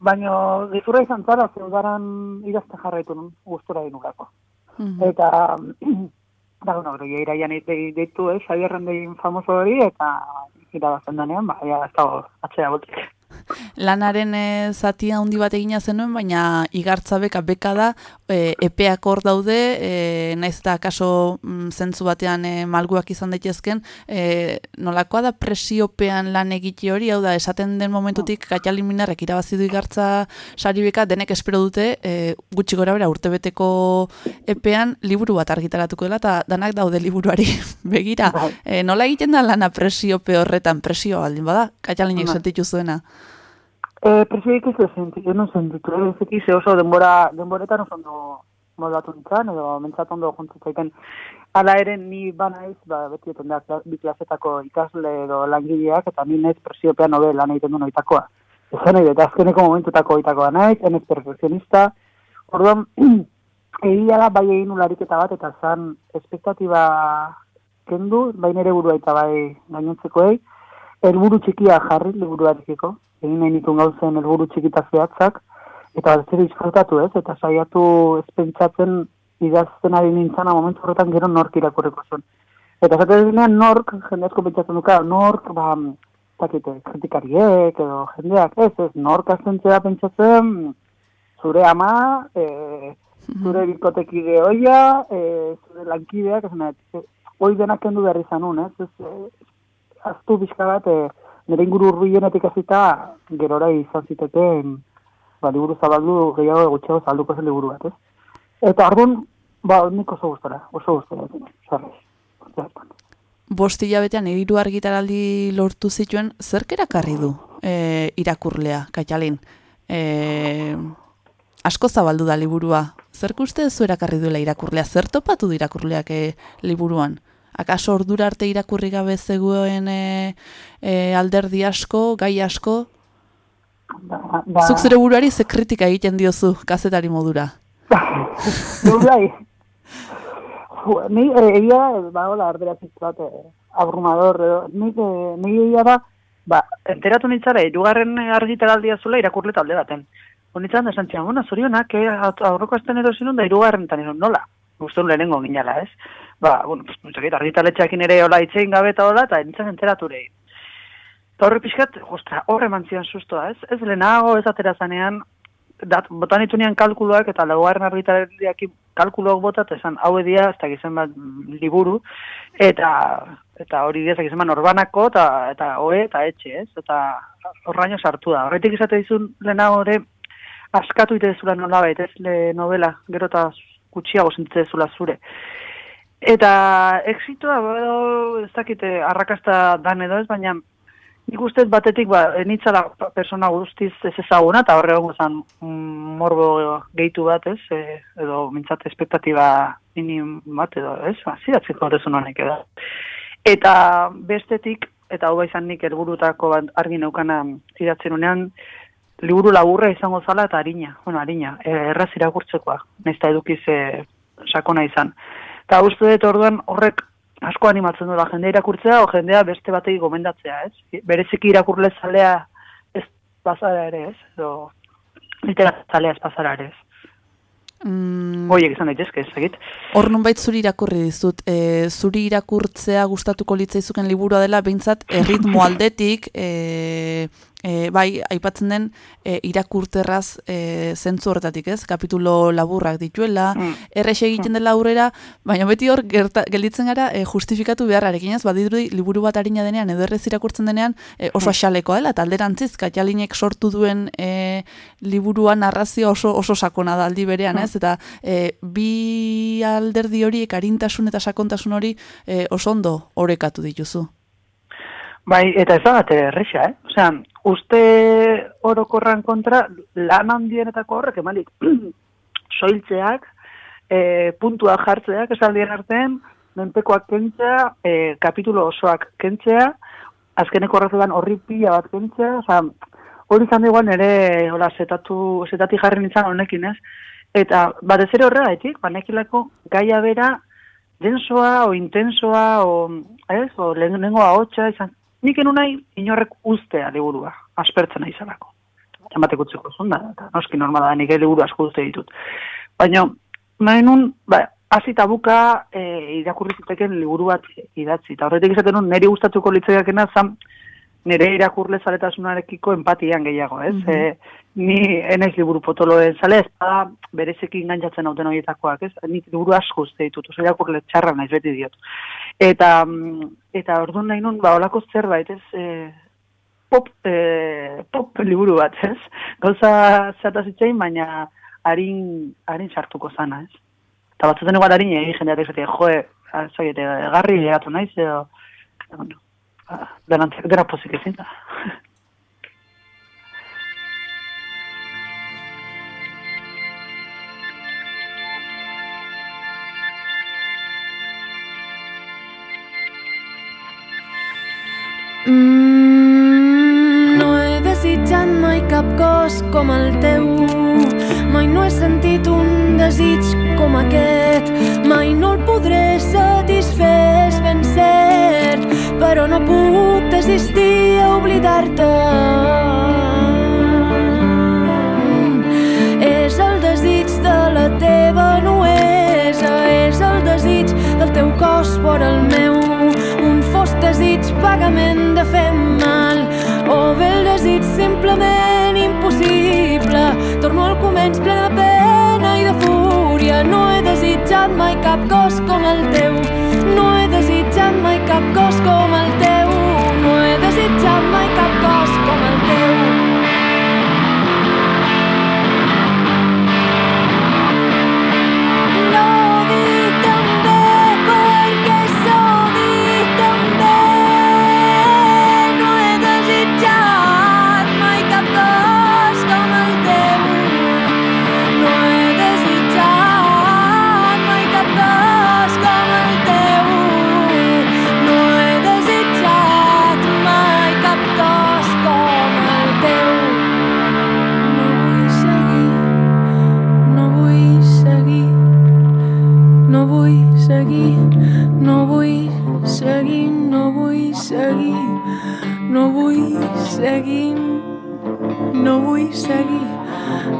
Baina, gezurra izan zara, zeudaran idazte jarraitu nun, gustora dinulako. Mhm. Eta, da, bueno, gero, ja iraian de- deitu, Xabierren dein famoso hori, eta irabazten danean, ba, ja, ez dago, atzea botik. Lanaren e, zatia handi bat egina zenuen, baina igartza beka beka da, e, epeak hor daude, e, naiz eta kaso mm, zentzu batean e, malguak izan daitezken, e, nolakoa da presiopean lan egite hori, hau da, esaten den momentutik Katalin Minarrek irabazi du igartza sari beka, denek espero dute, e, gutxi gora bera urtebeteko epean liburu bat argitaratuko dela, eta danak daude liburuari begira. E, nola egiten da lana presiope horretan, presio baldin bada, Bai. sentitu zuena. E, presioik ez dut sentitu, non sentitu, ez ekiz oso denbora, denboretan oso ondo moldatu nintzen, edo mentzat ondo juntzitzaiten. Hala ere, ni banaiz, ba, beti eten da, bi klasetako ikasle edo langileak, eta ni naiz presiopean hobe lan egiten duen oitakoa. Ez nahi, eta azkeneko momentutako oitakoa naiz, enez perfekzionista. Orduan, egia da, bai egin ulariketa bat, eta zan espektatiba kendu, bai nere burua eta bai gainontzekoei, helburu txikia jarri liburuarekiko, egin nahi nituen gauzen helburu txikita zehatzak, eta bat zer disfrutatu ez, eta saiatu ez pentsatzen idazten ari nintzana momentu horretan gero nork irakurreko zuen. Eta zaten dinean nork, jende pentsatzen duka, nork, ba, zakite, kritikariek edo jendeak, ez, ez, nork azentzea pentsatzen, zure ama, e, zure bikotekide oia, e, zure lankideak, ez nahi, hoi denak kendu behar izan nun, ez, ez, ez, aztu bizka bat, e, nire inguru urbilenetik hasita gerora izan ziteken, ba, liburu zabaldu gehiago gutxiago zabalduko zen liburu bat, ez? Eta arduan, ba, nik oso gustora, oso gustora, zarrez. Zertan. Bost hilabetean hiru argitaraldi lortu zituen, zerk erakarri du e, irakurlea, Kaitalin? E, asko zabaldu da liburua. Zerk uste zu erakarri duela irakurlea? Zer topatu du irakurleak e, liburuan? Akaso ordura arte irakurri gabe zegoen e, e, alderdi asko, gai asko? Ba, ba, Zuk zure buruari ze kritika egiten diozu kazetari modura. Du. Jo, Ni eh, egia, ba, hola, arderazik bat, eh, abrumador, edo, nik, eh, ni egia da, ba, enteratu nintzara, irugarren argitaraldia zula irakurle talde baten. Honitzen, esan zian, bueno, zorionak, eh, asten edo zinun da irugarren tan nola? Guztun lehenengo ginala, ez? Ba, bueno, pues, argitaletxeakin ere hola itzein gabe eta hola, eta nintzen enteratu rei. Eta horre pixkat, ostra, horre eman zian sustoa, ez? Ez lehenago ez atera zanean, dat, botan itunean kalkuloak eta laugarren argitaraldiak kalkuloak bota, eta esan, hau edia, ez da gizan bat liburu, eta eta hori dira, ez bat norbanako, eta, eta oe, eta etxe, ez? Eta horraino sartu da. Horretik izate dizun lehenago ere, askatu ite zula nola ez le novela, gero eta gutxiago sentitzen zula zure. Eta exitoa, edo, ez dakite, arrakasta dan edo ez, baina nik ustez batetik, ba, enitzala persona guztiz ez ezaguna, eta horre egongo zen mm, morbo gehitu bat, ez, e, edo mintzat espektatiba minim bat, edo, ez, ba, zidatzeko horrezun honek edo. Eta bestetik, eta hau izan nik helburutako bat argi neukana zidatzen unean, liburu laburra izango zala eta harina, bueno, harina, e, erraz irakurtzekoa, eta edukiz e, sakona izan. Eta uste dut orduan horrek asko animatzen duela jendea irakurtzea, o jendea beste batei gomendatzea, ez? Bereziki irakurle zalea ez pasara ere, ez? Edo literazalea ez pasara ere, ez? Mm, Hoiek izan daitezke, ez egit. Hor nunbait zuri irakurri dizut, e, zuri irakurtzea gustatuko litzaizuken liburua dela, behintzat erritmo aldetik, e, e, bai, aipatzen den e, irakurterraz e, zentzu horretatik, ez? Kapitulo laburrak dituela, Mm. errexe egiten dela aurrera, baina beti hor gerta, gelditzen gara e, justifikatu beharrarekin, ez? Badirudi liburu bat harina denean, edo errez irakurtzen denean, e, oso asalekoa dela, eta alderantziz, Katalinek sortu duen e, liburua narrazio oso, oso sakona da aldi berean, ez? Eta e, bi alderdi horiek arintasun eta sakontasun hori e, oso ondo orekatu dituzu. Bai, eta ez da bat erresa, eh? Osea, uste orokorran kontra, lan handienetako horrek emalik, soiltzeak, e, puntua jartzeak, esaldien artean, menpekoak kentzea, e, kapitulo osoak kentzea, azkeneko horretan horri pila bat kentzea, osea, hori izan da igual nire, hola, setatu, setati jarri nintzen honekin, ez? Eta, batez ere horregatik, banekilako gaia bera, densoa, o intensoa, o, ez, o lehenengo ahotsa, izan, nik enu nahi inorrek ustea liburua, aspertzen nahi zelako. Ematek utzeko zunda, eta noski normala da nik liburu asko uste ditut. Baina, nahi nun, ba, hasi eta buka e, irakurri ziteken liburu bat idatzi. Eta horretik izaten nun, niri gustatuko litzaiakena zan, nire irakurle zaletasunarekiko empatian gehiago, ez? e, ni enaiz liburu potoloen zale, ez da berezeki engantzatzen hauten horietakoak, ez? Nik liburu asko uste ditut, oso irakurle txarra naiz beti diot. Eta, mm, eta orduan nahi nun, ba, olako zerbait, ez? E, pop, e, pop liburu bat, ez? Gauza zata zitzein, baina harin, harin sartuko zana, ez? Eta batzuten igual harin egin jendeak esatea, joe, zoiete, garri llegatu naiz, edo, bueno, pozik ezin da. Mm, no he desitjat mai cap cos com el teu. Mai no he sentit un desig com aquest. Mai no el podré satisfer, ben cert. Però no puc desistir a oblidar-te. És el desig de la teva nuesa, és el desig del teu cos vora el meu, un fos desig vagament de fer mal, o bé el desig simplement impossible. Torno al començ ple de pena i de fúria, no he desitjat mai cap cos com el teu, no he desitjat mai cap cos com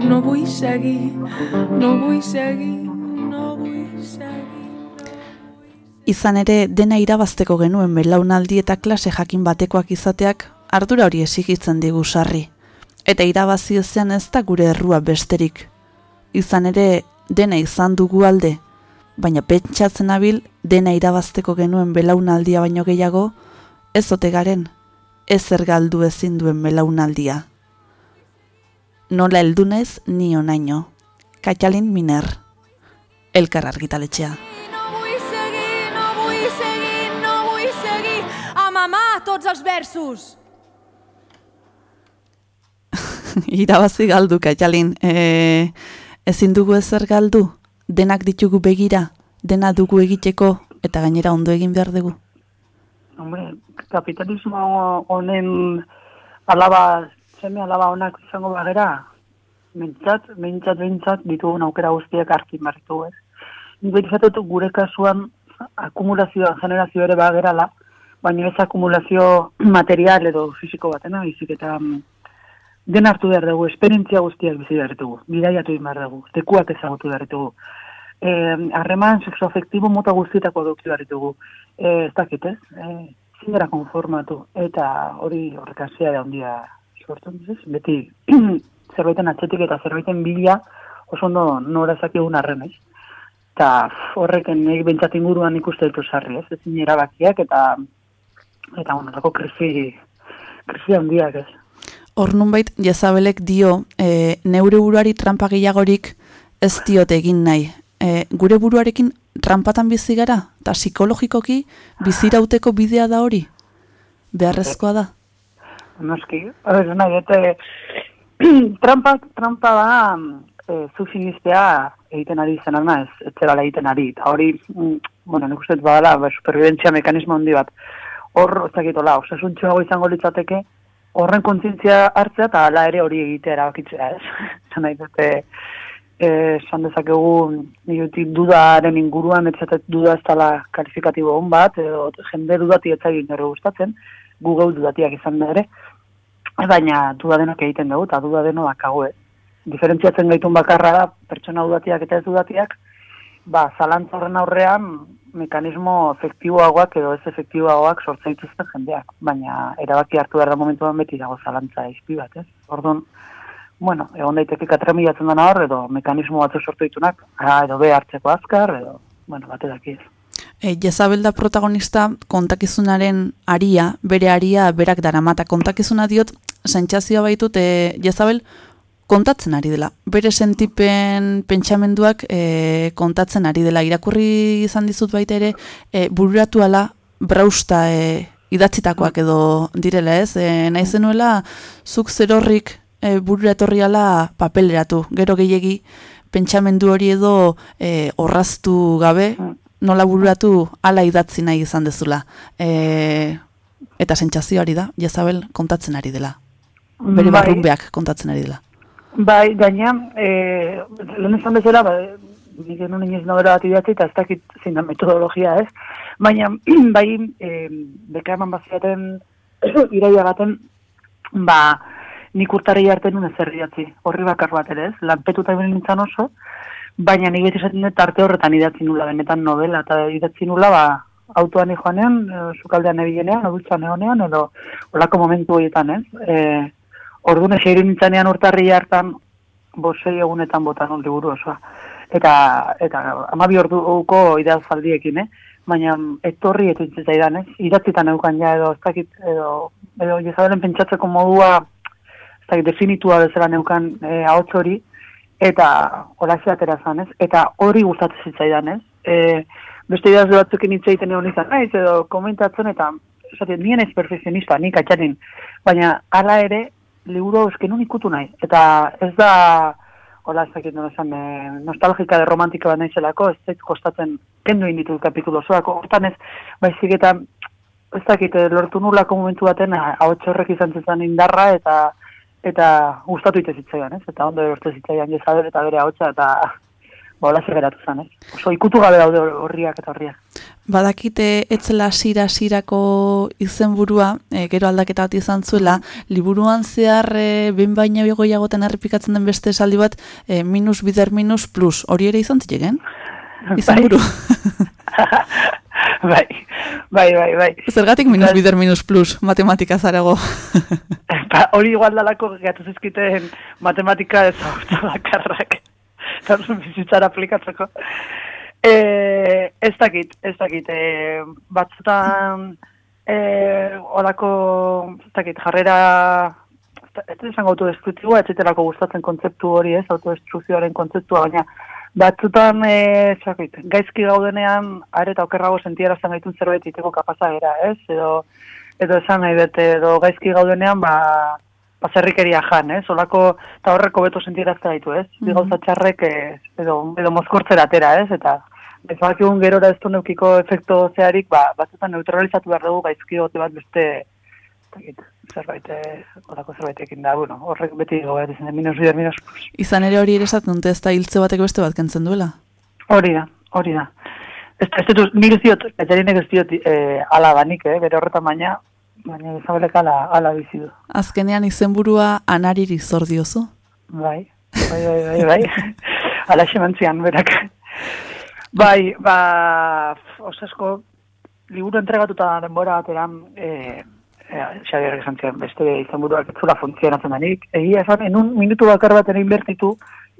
no vull seguir, no vull seguir, no vull seguir. Izan ere dena irabazteko genuen belaunaldi eta klase jakin batekoak izateak ardura hori esigitzen digu sarri. Eta irabazi ezean ez da gure errua besterik. Izan ere dena izan dugu alde, baina pentsatzen abil dena irabazteko genuen belaunaldia baino gehiago, ez ote garen, ezer galdu ezin duen belaunaldia. Nola heldunez ni onaino. Katalin Miner. Elkar argitaletxea. No vull seguir, no vull seguir, no vull seguir a mamar tots els versos. Irabazi galdu, Katalin. E, ezin dugu ezer galdu? Denak ditugu begira, dena dugu egiteko, eta gainera ondo egin behar dugu. Hombre, kapitalismo honen alaba, seme alaba honak izango bagera, mentzat, mentzat, mentzat, ditugun aukera guztiak harkin barritu, ez. Nik beti zatut gure kasuan akumulazioa, generazio ere bagerala, baina ez akumulazio material edo fisiko batena, bizik eta mm, den hartu behar dugu, esperientzia guztiak bizi behar dugu, bidaiatu behar dugu, tekuak ezagutu behar dugu. Eh, harreman sexoafektibo mota guztietako eduki behar ditugu. Eh, ez dakit, ez? Eh, zindera konformatu, eta hori horrekazia da handia sortzen, ez? Beti zerbaiten atzetik eta zerbaiten bila oso ondo nora ezakigun arren, ez? Eta horreken nik bentsat inguruan ikuste ditu sarri, ez? Ezin erabakiak eta eta bueno, lako krisi, krisi handiak, ez? Hor nunbait, Jezabelek dio, e, neure buruari trampa gehiagorik ez diote egin nahi. E, gure buruarekin trampatan bizi gara, eta psikologikoki bizirauteko bidea da hori? Beharrezkoa da? Noski, hori nahi, eta trampa, trampa da e, zu sinistea egiten ari zen arna, ez, ez zerala egiten ari. Eta hori, mm, bueno, nik uste dut badala, ba, superviventzia mekanismo handi bat. Hor, ez dakitola, osasuntxoago izango litzateke, horren kontzientzia hartzea eta hala ere hori egitea erabakitzea, ez? Zan nahi dute, eh, esan dezakegu, niotik dudaren inguruan, etzatet duda ez dela kalifikatibo hon bat, edo jende dudati ez egin ere gustatzen, gu gau dudatiak izan da ere, baina duda denok egiten dugu, eta duda deno dakago, ez? Diferentziatzen gaitun bakarra da, pertsona dudatiak eta ez dudatiak, ba, zalantza horren aurrean, mekanismo efektiboagoak edo ez efektiboagoak sortzen dituzten jendeak, baina erabaki hartu behar da momentuan beti dago zalantza izpi bat, ez? Orduan, bueno, egon daiteke katramilatzen dena hor, edo mekanismo batzu sortu ditunak, A edo B hartzeko azkar, edo, bueno, bate daki. E, Jezabel da protagonista kontakizunaren aria, bere aria berak daramata kontakizuna diot, sentsazioa baitut e, Jezabel kontatzen ari dela. Bere sentipen pentsamenduak e, kontatzen ari dela. Irakurri izan dizut baita ere, e, bururatu ala brausta e, idatzitakoak edo direla ez. E, nahi zenuela, zuk zerorrik e, bururatorri ala papeleratu. Gero gehiegi pentsamendu hori edo e, orraztu gabe, nola bururatu ala idatzi nahi izan dezula. E, eta sentsazio hori da, Jezabel kontatzen ari dela. Bere Bai. barrunbeak kontatzen ari dela. Bai, gaina, e, lehen esan bezala, ba, nik genuen inoiz nobera bat idatzi, eta ez dakit zein da metodologia, ez? Baina, bai, e, beka eman baziaten, iraia baten, ba, nik urtarei arte nuen ezer idatzi, horri bakar bat ere, ez? Lanpetuta ibili nintzen oso, baina nik beti esaten dut tarte horretan idatzi nula, benetan novela, eta idatzi nula, ba, autoan joanean, e, sukaldean ebilenean, odutxan egonean, edo olako momentu horietan, ez? E, Orduan eseiru nintzanean urtarri hartan, bosei egunetan botan hon liburu osoa. Eta, eta amabi orduko idazaldiekin, eh? Baina etorri etu zitzaidan, ez? Idatzitan eukan ja edo, ez dakit, edo, edo jezabelen pentsatzeko modua, ez dakit, definitua bezala neukan e, ahots hori, eta holaxe atera zan, ez? Eta hori gustatzen zitzaidan, ez? E, beste idaz batzukin hitz egiten egon izan, naiz, edo komentatzen, eta esaten, nien ez perfekzionista, nik atxanin, baina hala ere, liburu euskenun ikutu nahi. Eta ez da, hola ez dakit nola eh, nostalgika de romantika bat naizelako, ez zait kostatzen kendu inditu kapitulo osoak. Hortan ez, baizik eta, ez dakit, eh, lortu nulako momentu baten, hau horrek izan zezan indarra, eta eta gustatu ite zitzaidan, ez? Eta ondo erortu zitzaidan jezabel eta bere ahotsa eta ba, hola geratu zen, ez? Oso ikutu gabe daude horriak eta horriak. Badakite etzela sira sirako izenburua, e, gero aldaketa bat izan zuela, liburuan zehar e, ben baina goiagoten errepikatzen den beste esaldi bat, e, minus bider minus plus, hori ere izan zilegin? Izenburu. bai, bai, bai, bai. Zergatik minus bider minus plus, matematika zarago. Ba, hori igual dalako gatu zizkiten matematika ez bakarrak. Zarzun bizitzara aplikatzeko. E, ez dakit, ez dakit. E, batzutan, e, orako, ez dakit, jarrera, ez da esango autodestruktiboa, ez ziterako gustatzen kontzeptu hori ez, autodestrukzioaren kontzeptua, baina batzutan, e, ez dakit, gaizki gaudenean, are eta okerrago sentierazten gaitun zerbait iteko kapaza era, ez, edo, edo esan nahi bete, edo gaizki gaudenean, ba, ba zerrikeria jan, ez, olako, eta horreko beto sentierazten gaitu, ez, mm -hmm. gauza txarrek, ez, edo, edo mozkortzera atera, ez, eta, ez bakigun gerora ez du neukiko efekto zeharik, ba, batzutan neutralizatu behar dugu gaizki gote bat beste, zerbait, eh, horako zerbaitekin da, bueno, horrek beti gogat izan, minus bider, minus plus. Izan ere hori ere esaten dute ez da hiltze batek beste bat kentzen duela? Hori da, hori da. Ez, ez dut, nik ez diot, etxerinek ez diot eh, ala banik, eh, bere horretan baina, baina izabelek ala, ala bizi du. Azkenean izenburua anariri zor diozu? Bai, bai, bai, bai, bai. ala xemantzian, berak. Bai, ba, osasko, liburu entregatuta denbora bateran, eh, eh, Xabier esan zian, beste izenburuak ez zula funtzionatzen denik. Egia esan, en un minutu bakar bat ere inbertitu,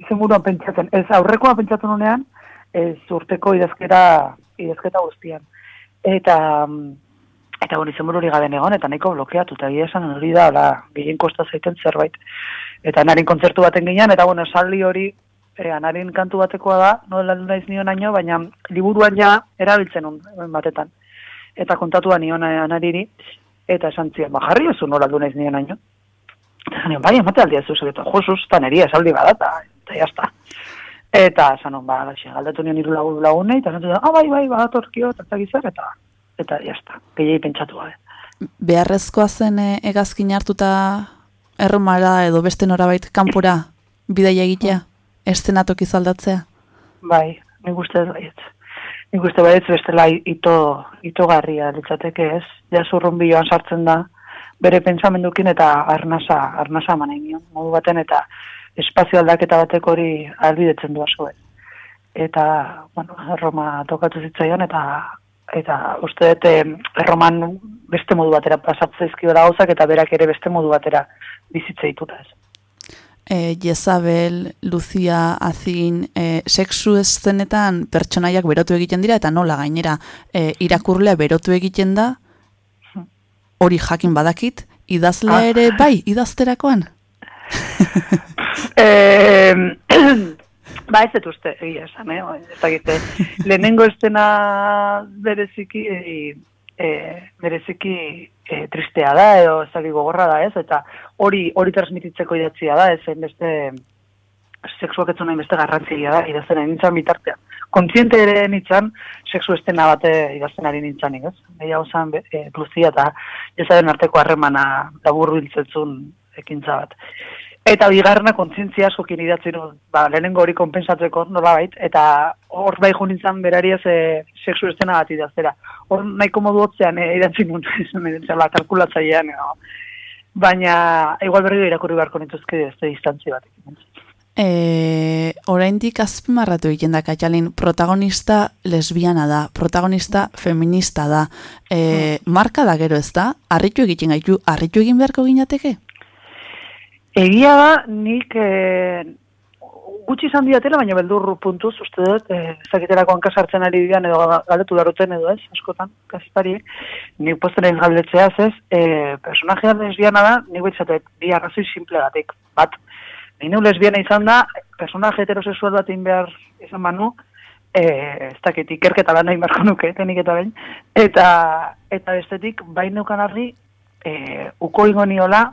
izenburuan pentsatzen. Ez aurrekoa pentsatzen honean, ez urteko idazkera, idazketa guztian. Eta, mm, eta bon, izenburu hori gaben egon, eta nahiko blokeatu, eta egia esan hori da, la, gehien kosta zaiten zerbait. Eta narin kontzertu baten ginean, eta bueno, saldi hori, e, anarin kantu batekoa da, no landu naiz nion aino, baina liburuan ja erabiltzen un, batetan. Eta kontatua nion anariri, eta esan zian, ba, jarri ez nola du naiz nion aino. Eta zan bai, emate aldia zu, eta jo, sustan eria esaldi badata, eta jazta. Eta esan ba, galdatu nion iru lagun lagunei, eta esan ah, bai, bai, ba, torkio, eta zagizar, eta eta jazta, gehiagin pentsatu gabe. Beharrezkoa zen e, egazkin hartuta erromara edo beste norabait kanpora bidaia egitea? estenatoki zaldatzea? Bai, nik uste baiet. Nik uste baiet bestela ito, ito garria litzateke ez. Ja zurrun biloan sartzen da, bere pentsamendukin eta arnasa, arnasa manen modu baten eta espazio aldaketa batek hori albidetzen du asko ez. Eta, bueno, Roma tokatu zitzaion eta eta uste dut Roman beste modu batera pasatzezkio da gauzak eta berak ere beste modu batera bizitza dituta ez e, Jezabel, Lucia, Azin, e, sexu eszenetan pertsonaiak berotu egiten dira, eta nola gainera e, irakurlea berotu egiten da, hori jakin badakit, idazlea ah. ere bai, idazterakoan? eh, ba ez uste, egia esan, eh? ez lehenengo estena bereziki, e, bereziki e, tristea da, edo ez gogorra da ez, eta hori hori transmititzeko idatzia da, ez beste sexuak ez beste garrantzia da, idazten ari nintzen bitartean. Kontziente ere nintzen, sexu estena bate idazten ari nintzen, ez? Beha osan, e, Luzia eta ezaren arteko harremana laburru hiltzetzun ekintza bat. Eta bigarrena kontzientzia askokin idatzi nu, ba, lehenengo hori konpensatzeko nola bait, eta hor bai jo nintzen berari ez e, sexu estena bat idaztera. Hor nahiko modu hotzean e, idatzi nun, zela kalkulatzailean, no? baina igual berri irakurri beharko nituzke ez distantzi bat. E, oraindik azpimarratu egiten da Katxalin, protagonista lesbiana da, protagonista feminista da. E, hmm. Marka da gero ez da? Arritu egiten gaitu, arritu egin beharko ginateke? Egia da, nik e, gutxi izan diatela, baina beldur puntuz, uste dut, e, ezakiterako hankasartzen ari dian edo galdetu daruten edo ez, askotan, kasipari, nik posten egin galdetzea ez, e, personajea lesbiana da, nik betzatet, bi arrazoi simple batik, bat, ninu lesbiana izan da, personaje heterosexual bat behar izan manu, e, ez dakit, ikerketa lan nahi marko nuke, tenik eta behin, eta, eta bestetik, bain neukan argi, e, uko ingo niola,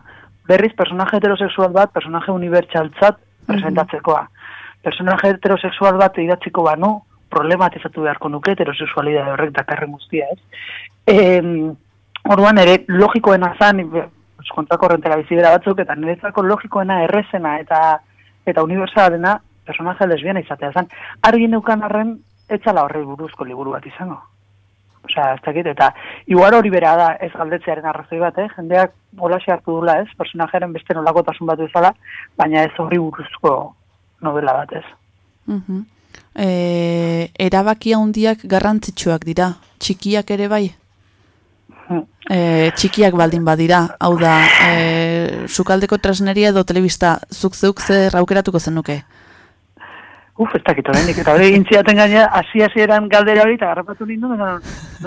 berriz personaje heterosexual bat, personaje unibertsaltzat presentatzekoa. Mm -hmm. Personaje heterosexual bat idatziko banu, problematizatu beharko nuke heterosexualidade horrek dakarren guztia, ez? E, orduan ere, logikoena zan, kontrako rentera bizibera batzuk, eta niretzako logikoena errezena eta eta universalena personaje lesbiana izatea. Zan, argi neukan arren, etzala horre buruzko liburu bat izango. Osea, ez dakit, eta igual hori bera da ez galdetzearen arrazoi bat, eh? jendeak holaxe hartu dula, ez, personajeren beste nolakotasun bat bezala, baina ez horri buruzko novela bat, ez. Mhm. E, erabaki handiak garrantzitsuak dira, txikiak ere bai? E, txikiak baldin badira, hau da, e, sukaldeko tresneria edo telebista, zuk zeuk zer aukeratuko zenuke? Uf, ez dakit oraindik eta hori intziaten gaina, hasi hasieran galdera hori, eta garrapatu nindu, nola,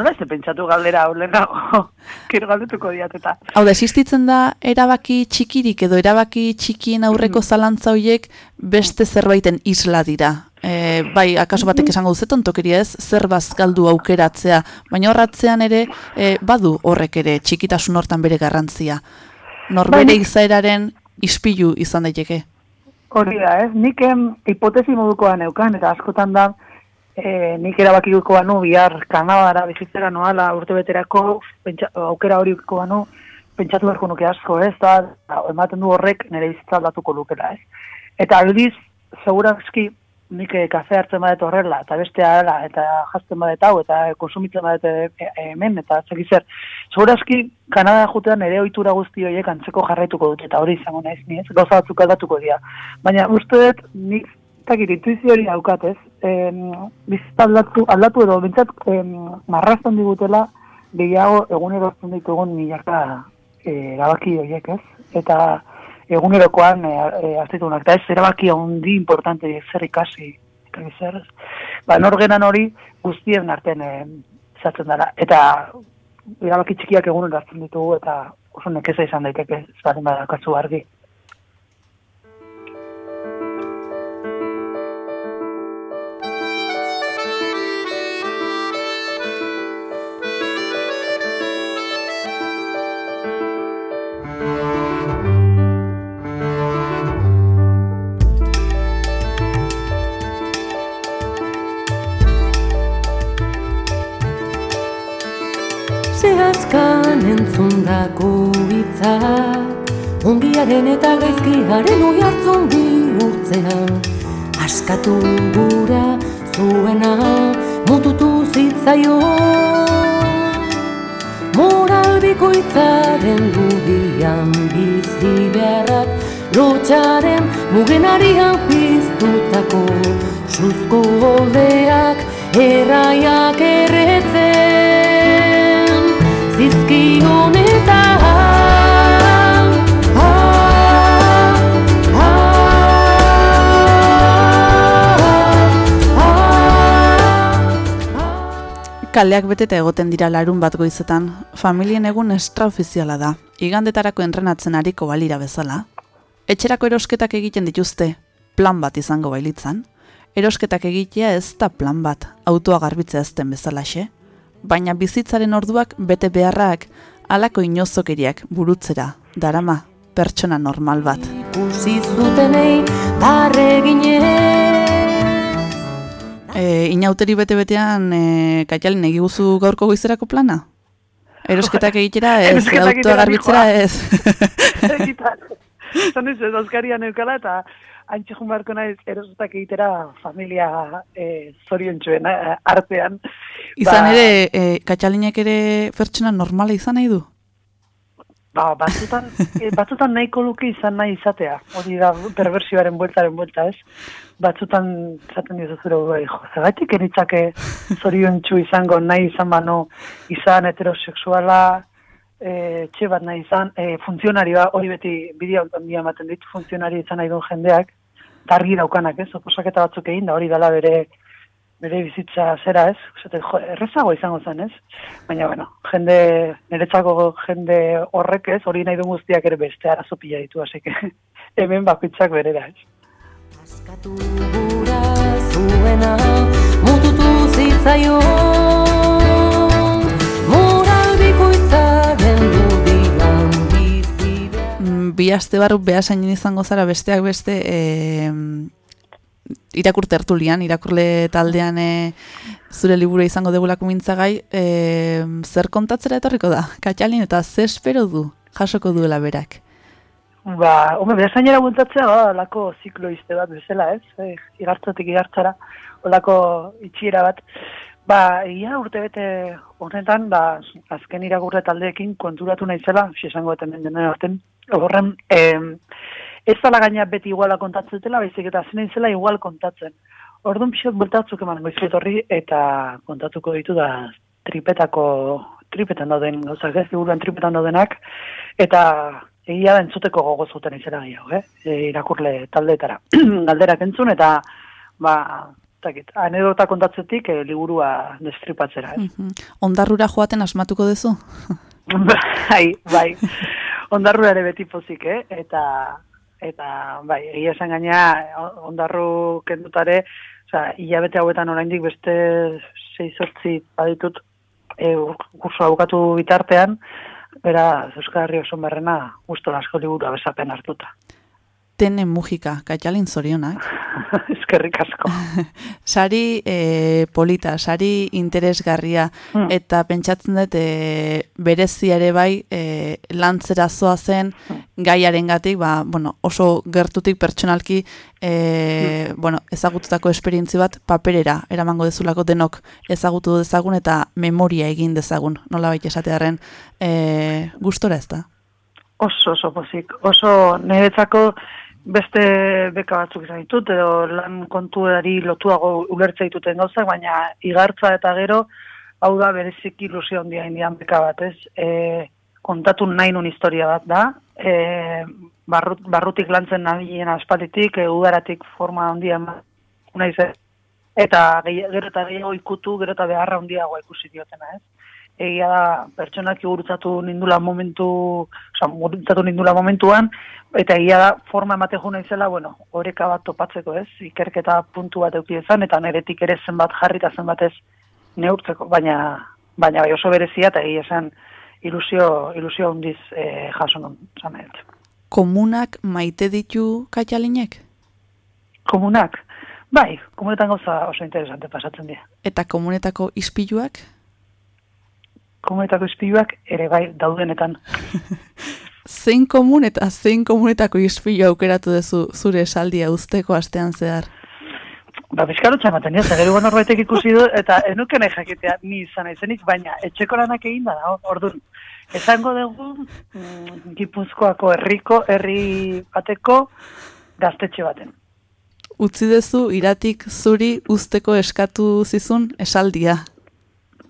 ez pentsatu galdera hau lehenago, kero galdetuko diat, eta Hau da, existitzen da erabaki txikirik edo erabaki txikien aurreko zalantza horiek beste zerbaiten isla dira. E, bai, akaso batek esango duze tontokeria ez, zer bazkaldu aukeratzea, baina horratzean ere e, badu horrek ere txikitasun hortan bere garrantzia. Norbere Bai. izaeraren ispilu izan daiteke. Hori da, ez? Nik em, hipotesi modukoa neukan, eta askotan da, e, nik erabakiko banu bihar Kanadara bizitzera noala urte beterako pentsa, aukera hori ukiko banu pentsatu beharko nuke asko, ez? Da, da, ematen du horrek nire bizitza aldatuko lukela, ez? Eta aldiz, segurazki nik eh, kafe hartzen badet horrela, eta beste ala, eta jazten badet hau, eta konsumitzen badet eh, eh, hemen, eta zeki zer. Segurazki, Kanada jutean ere ohitura guzti horiek antzeko jarraituko dut, eta hori izango naiz, ni ez, gauza batzuk aldatuko dira. Baina uste dut, nik, takit, intuizio hori daukat, ez, em, aldatu, aldatu edo, bintzat, em, marrazten digutela, gehiago egunero hartzen ditugun milaka eh, erabaki horiek, ez? Eta egunerokoan e, e, hartitunak, eta ez erabaki handi importante zer ikasi, zer, ba, norgenan hori guztien artean e, izatzen dara, eta erabaki txikiak egunero hartzen ditugu, eta oso nekeza izan daiteke, ez baldin badakazu argi. Entzundako hitzak Ongiaren eta gaizkiaren oi hartzun bihurtzean Askatu gura zuena mututu zitzaio. Moral bikoitzaren gudian bizi beharrak Lotxaren mugenarian piztutako Suzko goldeak erraiak erretzen Zizki honetan ah, ah, Kaleak beteta egoten dira larun bat goizetan, familien egun extraofiziala da, igandetarako entrenatzen ariko balira bezala. Etxerako erosketak egiten dituzte, plan bat izango bailitzan. Erosketak egitea ez da plan bat, autoa garbitzea ezten bezalaxe. Baina bizitzaren orduak bete beharrak, alako inozokeriak burutzera, darama, pertsona normal bat. Ikusi zutenei barreginez E, inauteri bete-betean, e, Katialin, egiguzu gaurko goizerako plana? Erosketak egitera ez, Erosketak autoa garbitzera ez. Egitan, zan ez, Oskaria neukala, eta antxe jun beharko naiz erosotak egitera familia e, zorion artean. Izan Ba, ere, e, Katxalinek ere pertsona normala izan nahi du? Ba, batzutan, e, batzutan nahiko luke izan nahi izatea. Hori da perversioaren bueltaren buelta, ez? Batzutan zaten dizu zure bai, jo, zergatik enitzake zoriontsu izango nahi izan bano izan heterosexuala, e, txe bat nahi izan, e, funtzionarioa, hori beti bidea handia ematen dit, funtzionari izan nahi duen jendeak, eta argi daukanak, ez? Oposaketa batzuk egin da, hori dela bere bere bizitza zera, ez? Zaten, jo, errezago izango zen, ez? Baina, bueno, jende, niretzako jende horrek, ez? Hori nahi duen guztiak ere beste arazo pila ditu, que hemen bakoitzak berera, ez? Askatu gura zuena mututu zitzaio Moral bikoitzaren gudian bizi behar Mm, Bi aste barru behasainen izango zara besteak beste e, irakur tertulian, irakurle taldean e, zure liburu izango degulako mintzagai, e, zer kontatzera etorriko da? Katxalin eta ze espero du jasoko duela berak? Ba, home, bezainera bultatzea, ba, olako zikloiste bat bezala, ez? E, igartzatik igartzara, olako itxiera bat. Ba, egia urte bete horretan, ba, azken irakurre taldeekin konturatu naizela, esango eta menden arten, horren, em, ez dala gaina beti iguala kontatzetela, baizik eta zen zela igual kontatzen. Orduan pixot bultatzuk eman goizket horri, eta kontatuko ditu da tripetako, tripetan dauden, gauzak ez, liburuan tripetan daudenak, eta egia da entzuteko gogo zuten izera gehiago, eh? E, irakurle taldeetara. Galderak entzun eta ba, takit, anedota kontatzetik e, liburua destripatzera, eh? Mhm. Ondarrura joaten asmatuko duzu? bai, bai. Ondarrura ere beti pozik, eh? Eta, eta bai, egia esan gaina ondarru kendutare, osea, hilabete hauetan oraindik beste 6-8 baditut e, kurso abukatu bitartean, Bera, Euskal Herri oso berrena, guztu asko liburu abesapen hartuta. Tene mugika, katxalin zorionak. Eskerrik asko. sari e, polita, sari interesgarria, Hmm. eta pentsatzen dut e, berezi ere bai e, lantzera zen Hmm. gaiaren ba, bueno, oso gertutik pertsonalki e, bueno, ezagututako esperientzi bat paperera eramango dezulako denok ezagutu dezagun eta memoria egin dezagun, nola baita esatearen e, gustora ez da? Oso, oso pozik. Oso niretzako beste beka batzuk izan ditut, edo lan kontuari lotuago ulertza dituten gauzak, baina igartza eta gero, hau da berezik ilusio handia indian beka bat, ez? E, kontatu nahi nun historia bat da, e, barrut, barrutik lantzen nabilen aspalditik, e, udaratik forma handia ez? eta gero eta gehiago ikutu, gero eta beharra handiagoa ikusi diotena, ez? Egia da pertsonak gurutzatu nindula momentu, oza, gurutzatu nindula momentuan, eta egia da forma emate jo naizela, bueno, oreka bat topatzeko ez, ikerketa puntu bat euki ezan, eta neretik ere zenbat jarri eta zenbat ez neurtzeko, baina, baina bai oso berezia eta egia esan ilusio, ilusio handiz e, jaso non, zan nahi dut. Komunak maite ditu katxalinek? Komunak, bai, komunetan gauza oso interesante pasatzen dira. Eta komunetako ispiluak? Komunetako ispiluak ere bai daudenetan. Zein komun eta zein komunetako ispilu aukeratu duzu zure esaldia usteko astean zehar? Ba, bizkarotxa ematen dira, gero norbaitek ikusi du, eta enuken jakitea ni izan izenik, baina etxeko lanak egin da, orduan. Esango dugu, mm, Gipuzkoako herriko, herri bateko gaztetxe baten. Utzi dezu iratik zuri usteko eskatu zizun esaldia.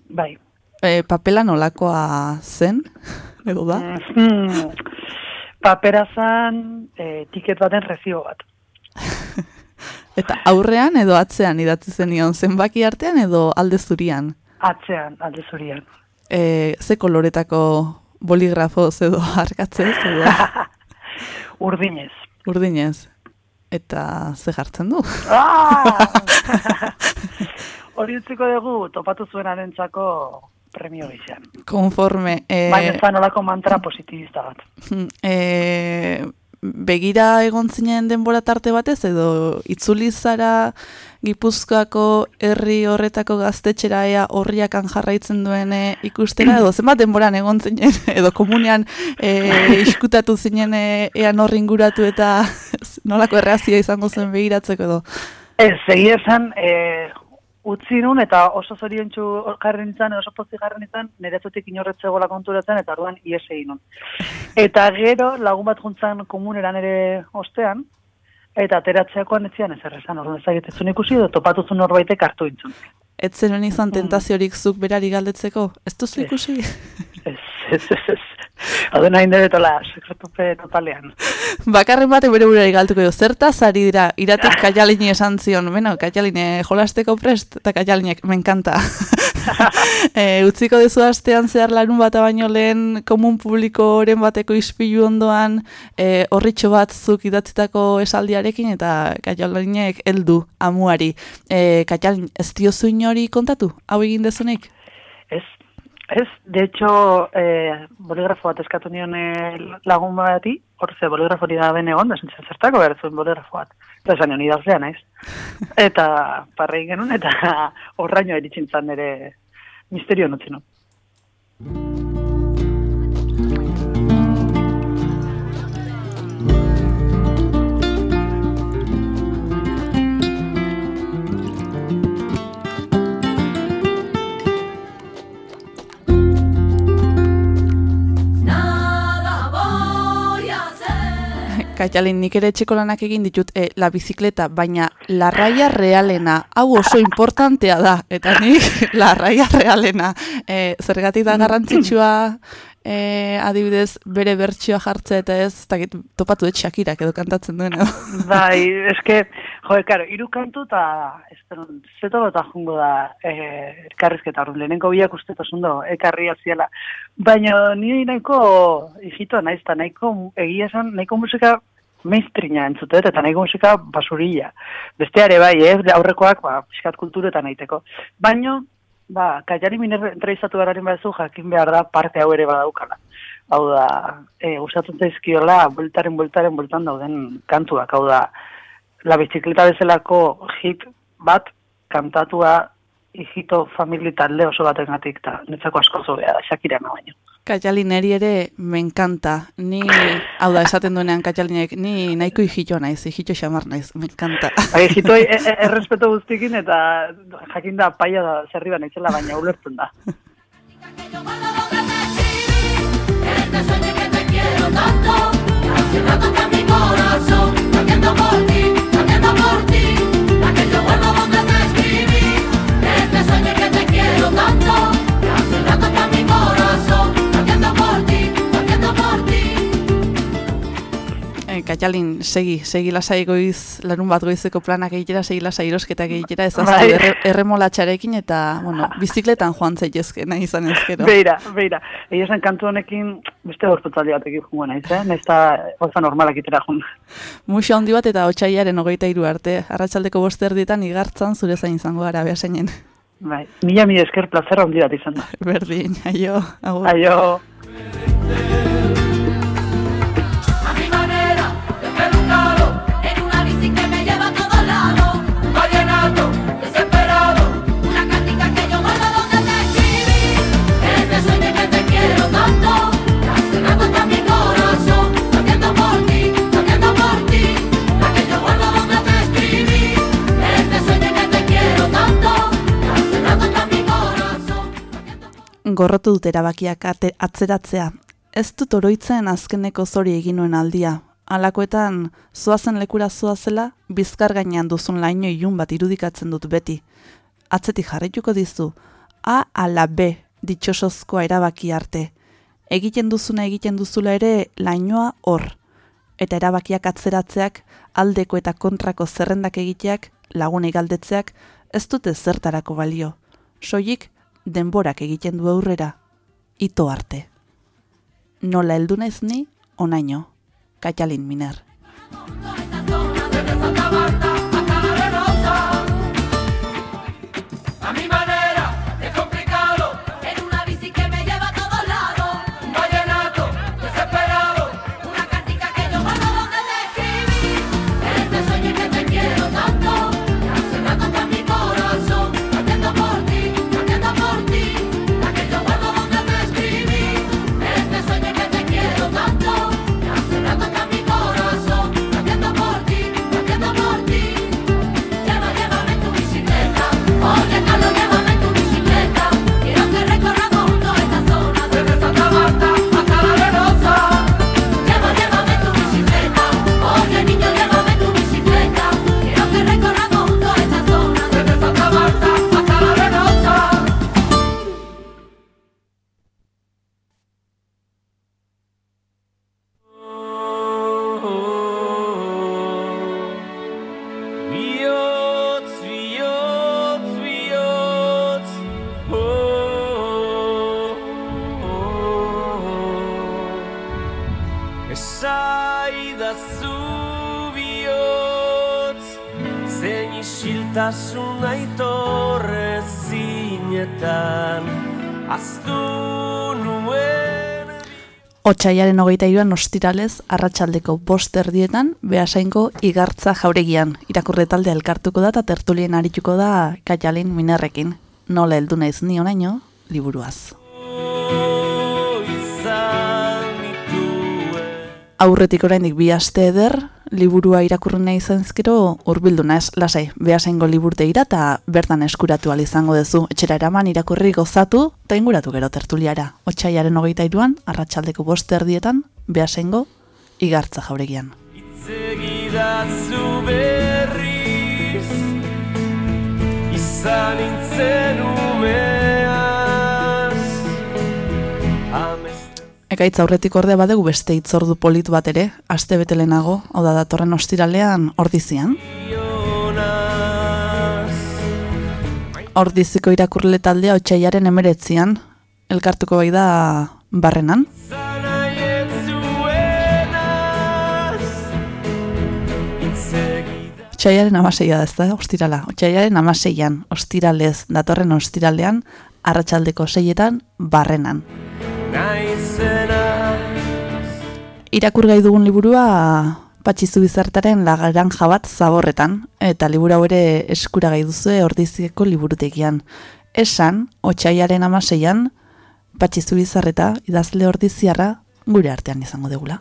Bai. E, papela nolakoa zen? Edo da? Mm, papera zan, e, tiket baten rezio bat. Eta aurrean edo atzean idatzi zenion zenbaki artean edo alde zurian? Atzean, alde zurian. E, ze koloretako boligrafoz edo arkatzez edo Urdinez. urdinez? Eta ze jartzen du? Ah! Hori dugu topatu zuenarentzako premio gizan. Konforme. E, Baina zan olako mantra positibista bat. e, begira egon zinen denbora tarte batez edo itzuli zara Gipuzkoako herri horretako gaztetxera ea horriakan jarraitzen duen e, ikustera edo zenbat denboran egon zinen edo komunean e, iskutatu zinen e, ea norri inguratu eta nolako erreazioa izango zen begiratzeko edo Ez, egia esan, e, utzi nun eta oso zoriontsu jarri nintzen, oso pozik jarri nintzen, niretzutik inorretzegola konturatzen, eta orduan ies egin nun. Eta gero, lagun bat juntzan komuneran ere ostean, eta ateratzeakoan etzian ez errezan, orduan ezagetetzun ikusi, edo topatuzun norbaitek hartu intzun. ez zen izan tentaziorik zuk berari galdetzeko ez duzu ikusi? Ez, ez, ez, ez. Hau nahi debetola, sekretupe totalean. Bakarren batek bere burari galtuko jo, zertaz ari dira, iratik kaialini esan zion, beno, kaialine jolasteko prest, eta kaialinek, me encanta. e, utziko dezu astean zehar larun bat baino lehen komun publikoren bateko ispilu ondoan e, horritxo bat zuk idatzitako esaldiarekin eta kaialinek heldu amuari. E, kaialin, ez diozu inori kontatu, hau egin dezunik? Ez, ez, de hecho, eh, boligrafo bat eskatu nion eh, lagun bati, hor ze boligrafo hori da bene egon, da zentzen zertako behar zuen boligrafo bat. Eta esan nion idazlea naiz. Eta parrei genuen, eta horraino eritzintzan nire misterio nutzen. Kaitalin, nik ere etxeko lanak egin ditut, e, la bizikleta, baina larraia realena, hau oso importantea da, eta nik larraia realena, e, zergatik da garrantzitsua e, adibidez bere bertsioa jartzea eta ez, eta topatu dut Shakirak edo kantatzen duena. Bai, eske, jo, karo, iru kantu eta, esperon, zeto eta jungo da, e, elkarrizketa horren, lehenenko biak uste ondo, ekarri aziela. Baina nire nahiko, hijito, naiz, eta nahiko, egia esan, nahiko musika mainstreama entzutet, eta nahiko musika basurilla. Besteare bai, eh, aurrekoak, ba, fiskat kulturetan nahiteko. Baina, ba, kaiari miner entrevistatu gararen badezu, jakin behar da parte hau ere badaukala. Hau da, e, usatzen zaizkiola, bultaren, bultaren, bultan dauden kantuak. Hau da, la bizikleta bezalako hit bat kantatua hijito famili talde oso baten gatik, eta netzako asko zobea da, Shakira baino. Kaiali neri ere menkanta. Ni, hau da, esaten duenean Kaialinek, ni nahiko hijito naiz, hijito xamar naiz, menkanta. Bai, hijito e, e, errespeto guztikin eta jakin da paia da zerri naizela, baina ulertzen da. Kaialin, segi, segi lasai goiz, larun bat goizeko planak egitera, segi lasai erosketak egitera, ez azte bai. erre, erremolatxarekin eta, bueno, bizikletan joan zaitezke, nahi izan ezkero. Beira, beira. Egi esan kantu honekin beste gortutzaldi batekin jungo naiz, eh? Naiz da, oza normalak itera jun. Muxa handi bat eta otxaiaren hogeita iru arte, arratsaldeko boste erdietan igartzan zure zain izango gara, beha zeinen. Bai, mila mi esker plazera handi bat izan da. Berdin, aio, agur. Aio. Gorrotu dut erabakiak atzeratzea. Ez dut oroitzen azkeneko zori egin nuen aldia. Alakoetan, zoazen lekura zoazela, bizkar gainean duzun laino ilun bat irudikatzen dut beti. Atzetik jarrituko dizu, A ala B ditxosozkoa erabaki arte. Egiten duzuna egiten duzula ere lainoa hor. Eta erabakiak atzeratzeak, aldeko eta kontrako zerrendak egiteak, lagunei galdetzeak, ez dute zertarako balio. Soilik, denborak egiten du aurrera, ito arte. Nola heldu naiz ni, onaino, Kaitalin Miner. Otsaiaren hogeita iruan ostiralez, arratsaldeko bost erdietan, behasainko igartza jauregian. Irakurre talde elkartuko da eta tertulien arituko da Kaitalin Minerrekin. Nola heldu naiz ni onaino, liburuaz. Aurretik oraindik bi aste eder, liburua irakurri nahi izanzkero hurbildu naiz, lasai, behasaingo liburtegira eta bertan eskuratu izango duzu. Etxera eraman irakurri gozatu eta inguratu gero tertuliara. Otsaiaren hogeita iruan, arratsaldeko bost erdietan, behasaingo igartza jauregian. Segidazu berriz Izan nintzen umeaz Ekaitz aurretik ordea badegu beste itzordu polit bat ere, aste bete lehenago, hau da datorren ostiralean ordizian. Ordiziko irakurle taldea otxaiaren emeretzian, elkartuko bai da barrenan. Otxaiaren amaseia da ez da, ostirala. Otxaiaren amaseian, ostiralez, datorren ostiralean, arratsaldeko seietan, barrenan. Irakurgai dugun liburua patxizu bizartaren lagaranja bat zaborretan, eta liburu hau ere eskuragai duzue ordizieko liburutegian. Esan, otxaiaren amaseian, patxizu bizarreta idazle ordiziarra gure artean izango degula.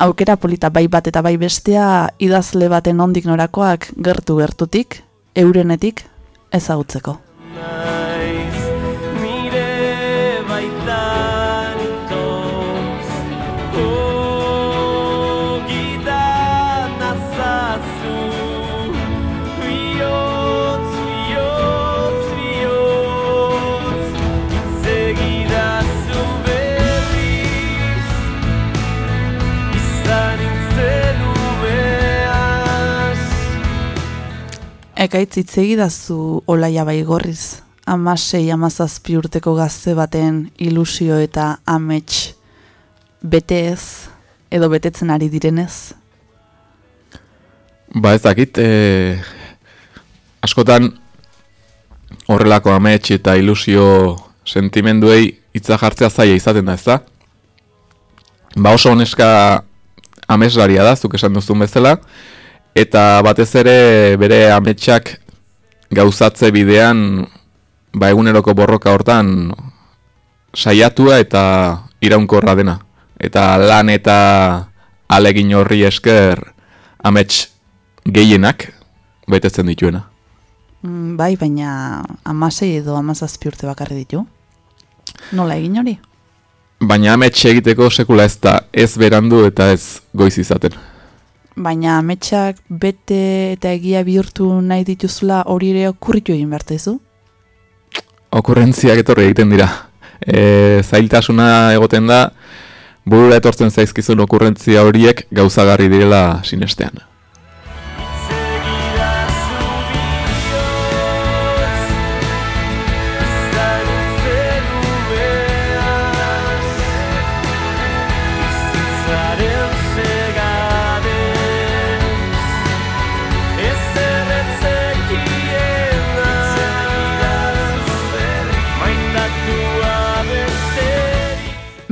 Aukera polita bai bat eta bai bestea idazle baten ondik norakoak gertu gertutik, eurenetik ezagutzeko. Ekaitz hitzegi dazu olaia baigorriz, amasei amazazpi urteko gazte baten ilusio eta amets betez edo betetzen ari direnez. Ba ez dakit, e, askotan horrelako amets eta ilusio sentimenduei hitza jartzea zaila izaten da, ez da? Ba oso honeska ameslaria da, zuk esan duzun bezala, eta batez ere bere ametsak gauzatze bidean ba eguneroko borroka hortan saiatua eta iraunkorra dena. Eta lan eta alegin horri esker amets gehienak betetzen dituena. Mm, bai, baina amasei edo amazazpi urte bakarri ditu. Nola egin hori? Baina amets egiteko sekula ez da ez berandu eta ez goiz izaten. Baina ametsak bete eta egia bihurtu nahi dituzula hori ere okurritu egin behar dizu. Okurrentziak etorri egiten dira. E, zailtasuna egoten da, burura etortzen zaizkizun okurrentzia horiek gauzagarri direla sinestean.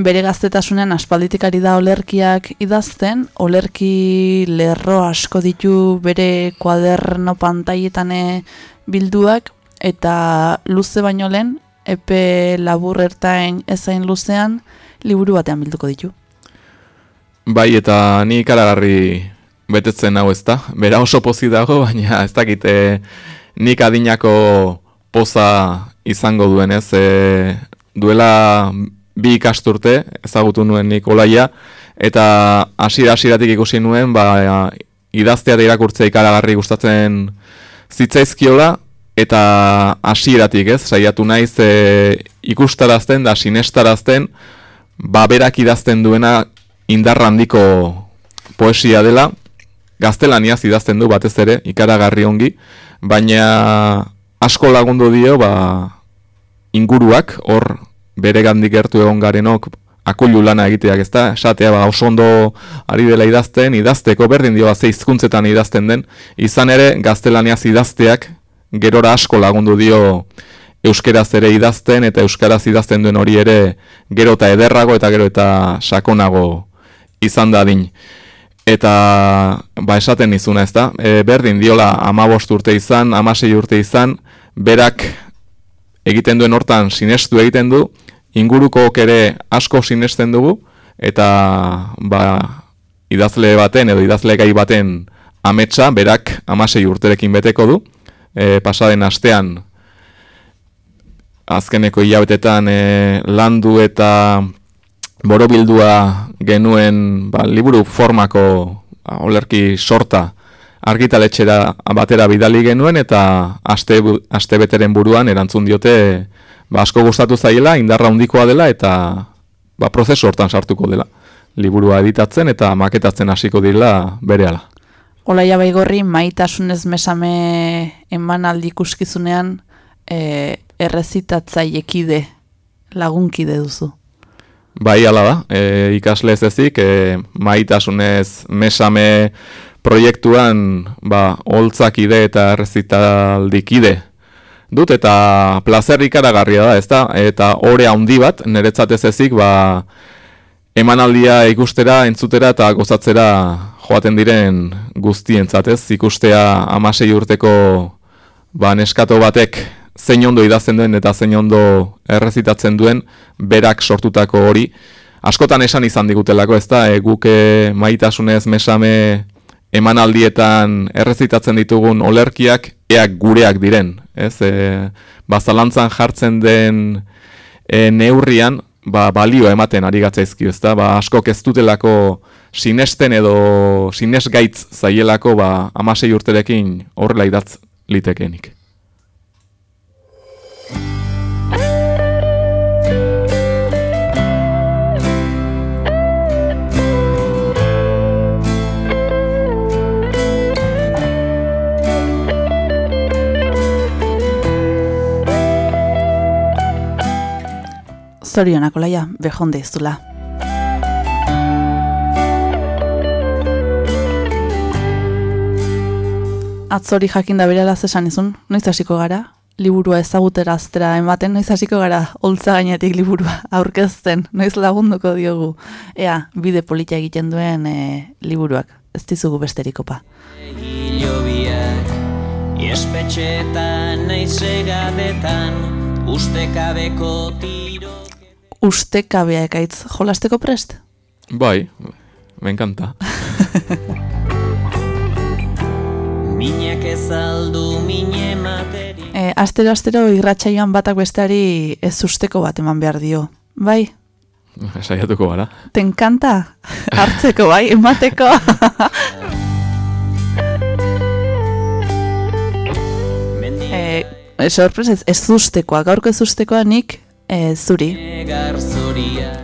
Bere gaztetasunean aspalditik ari da olerkiak idazten, olerki lerro asko ditu bere kuaderno pantailetan eh, bilduak, eta luze baino lehen, epe labur ertain ezain luzean, liburu batean bilduko ditu. Bai, eta ni ikaragarri betetzen hau ez da. Bera oso pozi dago, baina ez dakite nik adinako poza izango duenez. E, duela bi ikasturte ezagutu nuen nik olaia, eta hasiera hasieratik ikusi nuen, ba, idaztea eta irakurtzea ikaragarri gustatzen zitzaizkiola, eta hasieratik ez, saiatu naiz e, ikustarazten da sinestarazten, ba berak idazten duena indar handiko poesia dela, gaztelaniaz idazten du batez ere, ikaragarri ongi, baina asko lagundu dio ba, inguruak, hor bere gandik gertu egon garenok akullu lana egiteak ez da, esatea ba, oso ondo ari dela idazten, idazteko berdin dio ba, ze hizkuntzetan idazten den, izan ere gaztelaniaz idazteak gerora asko lagundu dio euskeraz ere idazten eta euskaraz idazten duen hori ere gero eta ederrago eta gero eta sakonago izan dadin. Eta ba esaten nizuna ez da, e, berdin diola amabost urte izan, amasei urte izan, berak egiten duen hortan sinestu egiten du, ingurukook ere asko sinesten dugu, eta ba, idazle baten edo idazle gai baten ametsa berak amasei urterekin beteko du, e, pasaden astean azkeneko hilabetetan e, landu eta borobildua genuen ba, liburu formako ba, olerki sorta argitaletxera batera bidali genuen eta aste, aste beteren buruan erantzun diote ba, asko gustatu zaiela, indarra handikoa dela eta ba, prozesu hortan sartuko dela. Liburua editatzen eta maketatzen hasiko dira berehala. Olaia baigorri maitasunez mesame emanaldi ikuskizunean e, errezitatzailekide lagunkide duzu. Bai, ala da, e, ikasle ez ezik, e, maitasunez mesame proiektuan ba, holtzakide eta errezitaldikide dut, eta plazer ikaragarria da, ezta? Eta ore handi bat, niretzat ez ezik, ba, emanaldia ikustera, entzutera eta gozatzera joaten diren guztientzat, ez? Ikustea amasei urteko ba, neskato batek zein ondo idazten duen eta zein ondo errezitatzen duen berak sortutako hori. Askotan esan izan digutelako, ez da, e, guk e, maitasunez mesame emanaldietan errezitatzen ditugun olerkiak eak gureak diren, ez? E, bazalantzan jartzen den e, neurrian, ba, balio ematen ari gatzaizkio, ez da? Ba, askok ez dutelako sinesten edo sinesgaitz zaielako ba, amasei urterekin horrela idatz litekenik. Zorionak, olaia, bejonde ez dula. Atzori jakinda berela esan izun, noiz hasiko gara? Liburua ezaguteraztera ematen, noiz hasiko gara holtza gainetik liburua aurkezten, noiz lagunduko diogu. Ea, bide polita egiten duen e, liburuak, ez dizugu besterikopa. Hilobiak Espetxetan naiz segadetan Ustekabeko tiro Uste kabea ekaitz jolasteko prest? Bai, me encanta. Minak ezaldu mine materi E, astero astero irratsaioan batak besteari ez usteko bat eman behar dio. Bai, Saiatuko gara. te encanta hartzeko bai, emateko. e, e, sorpresa ez, ez ustekoa, gaurko ez ustekoa nik e, zuri.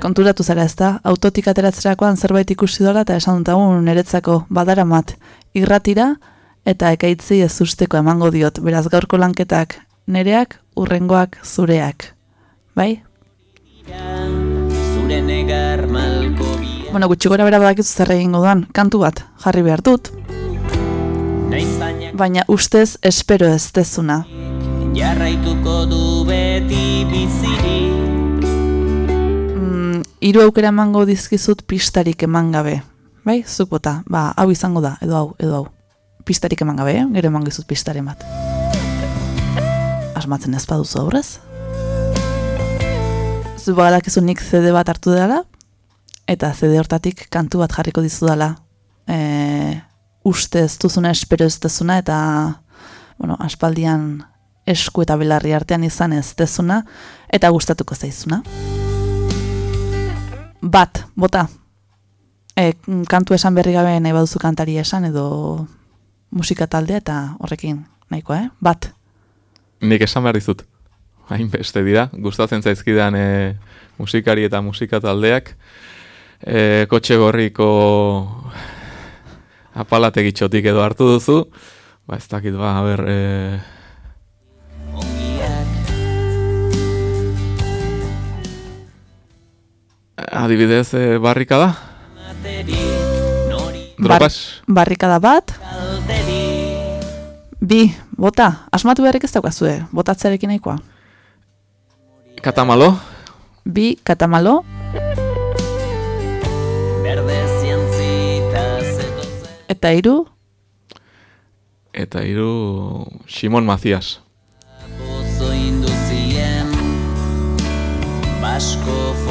Konturatu zara ez da, autotik ateratzerakoan zerbait ikusi dola eta esan dutagun niretzako badaramat irratira eta ekaitzi ez usteko emango diot, beraz gaurko lanketak nereak, urrengoak zureak. Bai? Zure negar malko bia Bueno, gutxi gora bera badakizu zer egingo duan, kantu bat jarri behar dut, baina ustez espero ez dezuna. Jarraituko du beti biziri Mm, hiru aukera emango dizkizut pistarik eman gabe. Bai, zuk ba, hau izango da, edo hau, edo hau. Pistarik eman gabe, eh? gero eman gizut pistaren bat. Asmatzen ez baduzu aurrez? Zu badakizu nik CD bat hartu dela, eta CD hortatik kantu bat jarriko dizu dela. E, uste ez duzuna, espero ez dezuna, eta bueno, aspaldian esku eta belarri artean izan ez dezuna, eta gustatuko zaizuna. Bat, bota. E, kantu esan berri gabe nahi baduzu kantari esan edo musika taldea eta horrekin nahikoa, eh? Bat. Nik esan behar dizut. Hain beste dira, gustatzen zaizkidan e, musikari eta musika taldeak. E, kotxe gorriko apalategitxotik edo hartu duzu. Ba ez dakit, ba, a ber, e, adibidez e, barrika da. materi Nori Drogas, Barrikada bat, bi, bota. Asmatu beharrik ez daukazue, botatzearekin nahikoa. katamalo, Bi, katamalo, Berde zientzita zetozen eta hiru, eta hiru Simon induzien Baskofobiak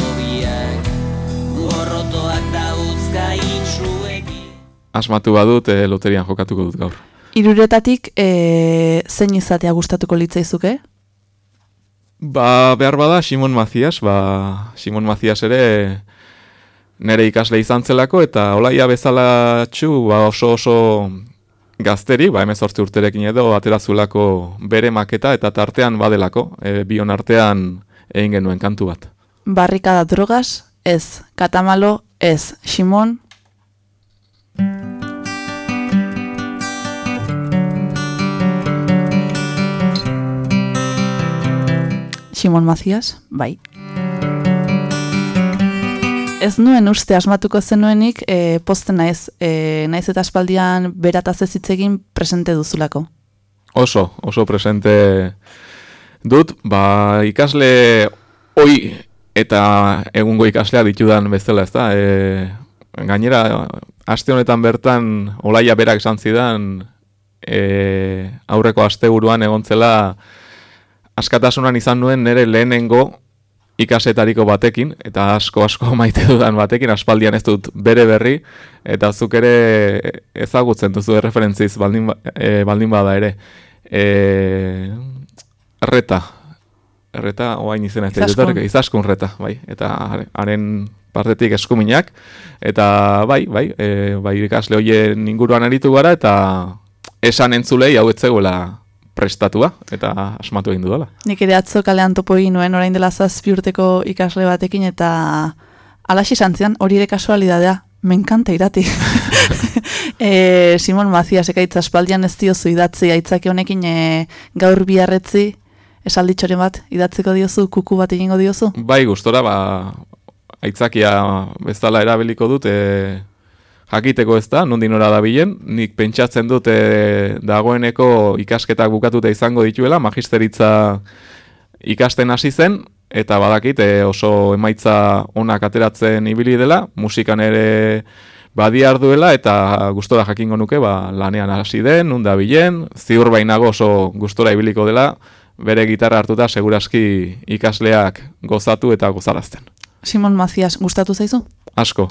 Gorrotoak dauzka itxuekin Asmatu badut, e, loterian jokatuko dut gaur. iruretatik e, zein izatea gustatuko litzaizuke? Ba, behar bada, Simon Macias, ba, Simon Macias ere nere ikasle izan zelako, eta olaia bezala txu, ba oso oso gazteri, ba emezortzi urterekin edo, aterazulako bere maketa, eta tartean badelako, e, bion artean egin genuen kantu bat. Barrikada drogas, ez. Katamalo, ez. Simon, Simon Macias, bai. Ez nuen uste asmatuko zenuenik, e, poste naiz, e, naiz eta aspaldian berataz ez hitz egin presente duzulako. Oso, oso presente dut, ba ikasle oi eta egungo ikaslea ditudan bezala, ezta? E, gainera, aste honetan bertan olaia berak esan zidan e, aurreko asteburuan egontzela askatasunan izan nuen nire lehenengo ikasetariko batekin, eta asko asko maite dudan batekin, aspaldian ez dut bere berri, eta zuk ere ezagutzen duzu referentziz baldin, ba- e, baldin bada ere. E, reta, erreta, oain izena ez Izaskun. dut, izaskun reta, bai, eta hare- haren partetik eskuminak, eta bai, bai, e, bai ikasle hoien inguruan aritu gara, eta esan entzulei hau ez zegoela prestatua, eta asmatu egin dudala. Nik ere atzo kalean topo egin nuen orain dela zazpi urteko ikasle batekin eta alaxi santzian hori ere kasualidadea, me encanta irati. e, Simon Macias ekaitz aspaldian ez diozu idatzi aitzaki honekin e, gaur biarretzi esalditxoren bat idatziko diozu, kuku bat egingo diozu. Bai, gustora ba aitzakia bezala erabiliko dut e, jakiteko ez da, nondin nora dabilen, nik pentsatzen dut e, dagoeneko ikasketak bukatuta izango dituela, magisteritza ikasten hasi zen, eta badakit e, oso emaitza onak ateratzen ibili dela, musikan ere badiar duela, eta gustora jakingo nuke ba, lanean hasi den, nun dabilen, ziur bainago oso gustora ibiliko dela, bere gitarra hartuta seguraski ikasleak gozatu eta gozarazten. Simon Macias, gustatu zaizu? Asko.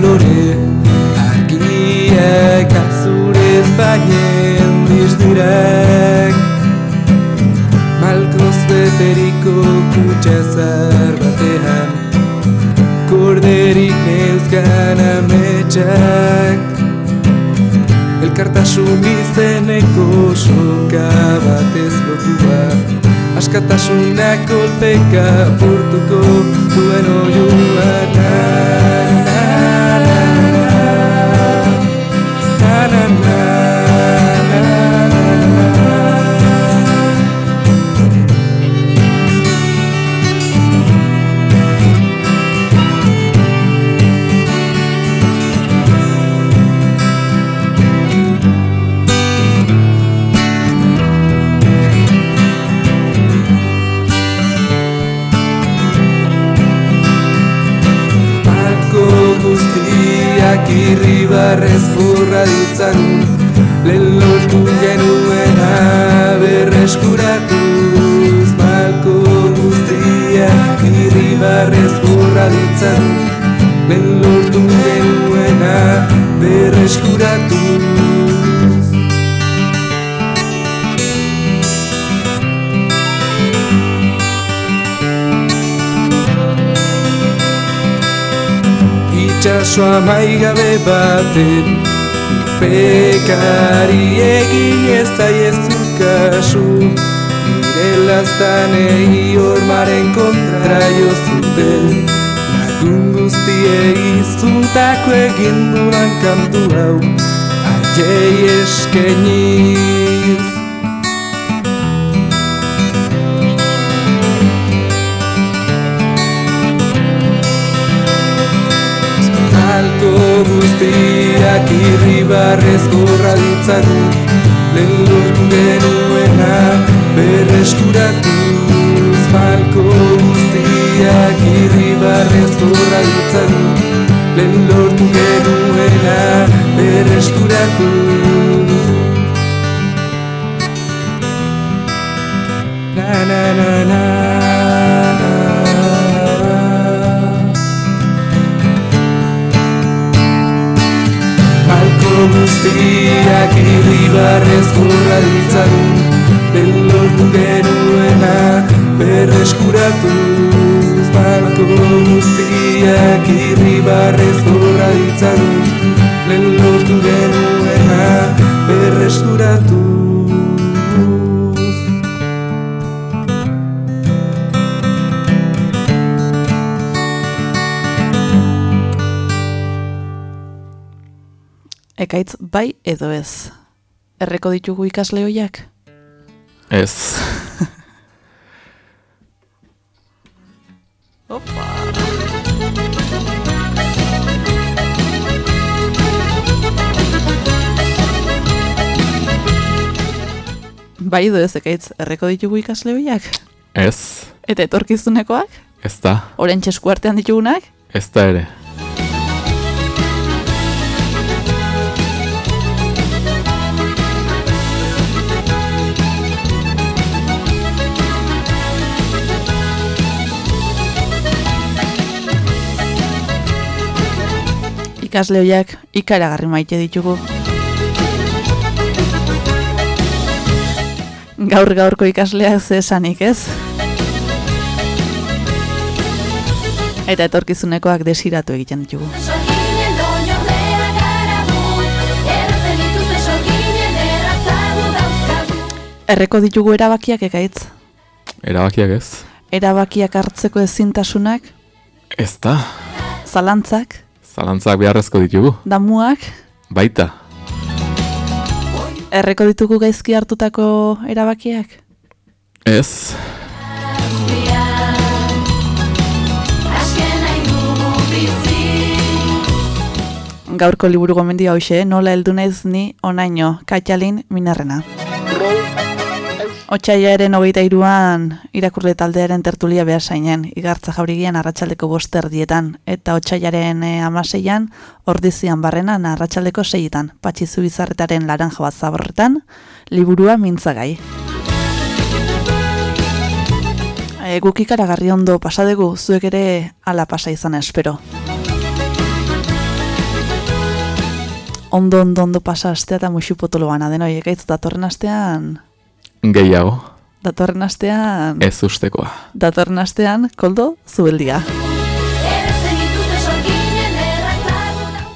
Kolore Argiak azurez bainen dizdirak Malkoz beteriko kutsazar batean Korderik neuzkan ametsak. Elkartasun izeneko soka batez lotua Askatasunak kolpeka apurtuko duen oiua irribarrez burra ditzagun Lehen lortu genuena berreskuratuz Malko guztiak irribarrez burra ditzagun Lehen lortu genuena berreskuratuz Itxasoa maigabe baten. Pekari egin ez da jezu kasu. Nire laztanei hormaren kontra jo zuten. Lagun guztiei zutako egin dudan kantu hau. Aiei eskeniz guztiak irri barrezko raditzan Lehen lortun denuena berreskuratuz Balko guztiak irri barrezko raditzan Lehen lortun denuena berreskuratuz Na na na na na. Guztiak irribarrez gurra ditzagun Lehen lortu genuena berreskuratu. Balko guztiak irribarrez gurra ditzagun Lehen lortu genuena berreskuratu Ekaitz bai edo ez. Erreko ditugu ikasle hoiak? Ez. Opa! Bai edo ez, ekaitz, erreko ditugu ikasle hoiak? Ez. Eta etorkizunekoak? Ez da. Oren txesku artean ditugunak? Ez da ere. Ikasle hoiak ikaragarri maite ditugu. Gaur gaurko ikasleak ze esanik ez? Eta etorkizunekoak desiratu egiten ditugu. Erreko ditugu erabakiak ekaitz. Erabakiak ez. Erabakiak hartzeko ezintasunak, Ez da. zalantzak, Zalantzak beharrezko ditugu. damuak, Baita. erreko ditugu gaizki hartutako erabakiak. Ez. Gaurko liburu gomendio hoxe, nola heldu naiz ni onaino, Katjalin Minerrena. Otsailaren hogeita iruan irakurle taldearen tertulia behar zainen, igartza jaurigian arratsaldeko boster dietan, eta otsailaren e, amaseian, ordizian barrenan arratsaldeko seietan, patxizu bizarretaren laranja bat zaborretan, liburua mintzagai. E, guk ikaragarri ondo pasadegu, zuek ere ala pasa izan espero. Ondo, ondo, ondo pasa astea eta musu potolo bana denoi, ekaitz datorren astean, Gehiago. datorren astean, Ez ustekoa. datorren astean, koldo, zubeldia.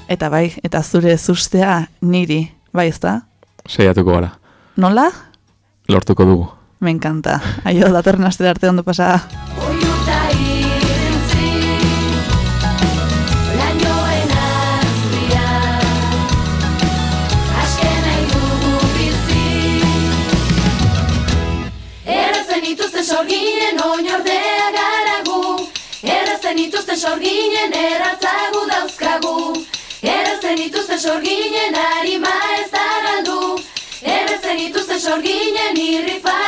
Eta bai, eta zure zustea niri, bai ezta? Seiatuko gara. Nola? Lortuko dugu. Me encanta. Aio, datorren astera arte ondo pasa. Errazen ituzten sorginen oinordea garagu. Errazen ituzten sorginen erratzagu dauzkagu. Errazen ituzten sorginen harima ez da galdu. Errazen ituzten sorginen irrifa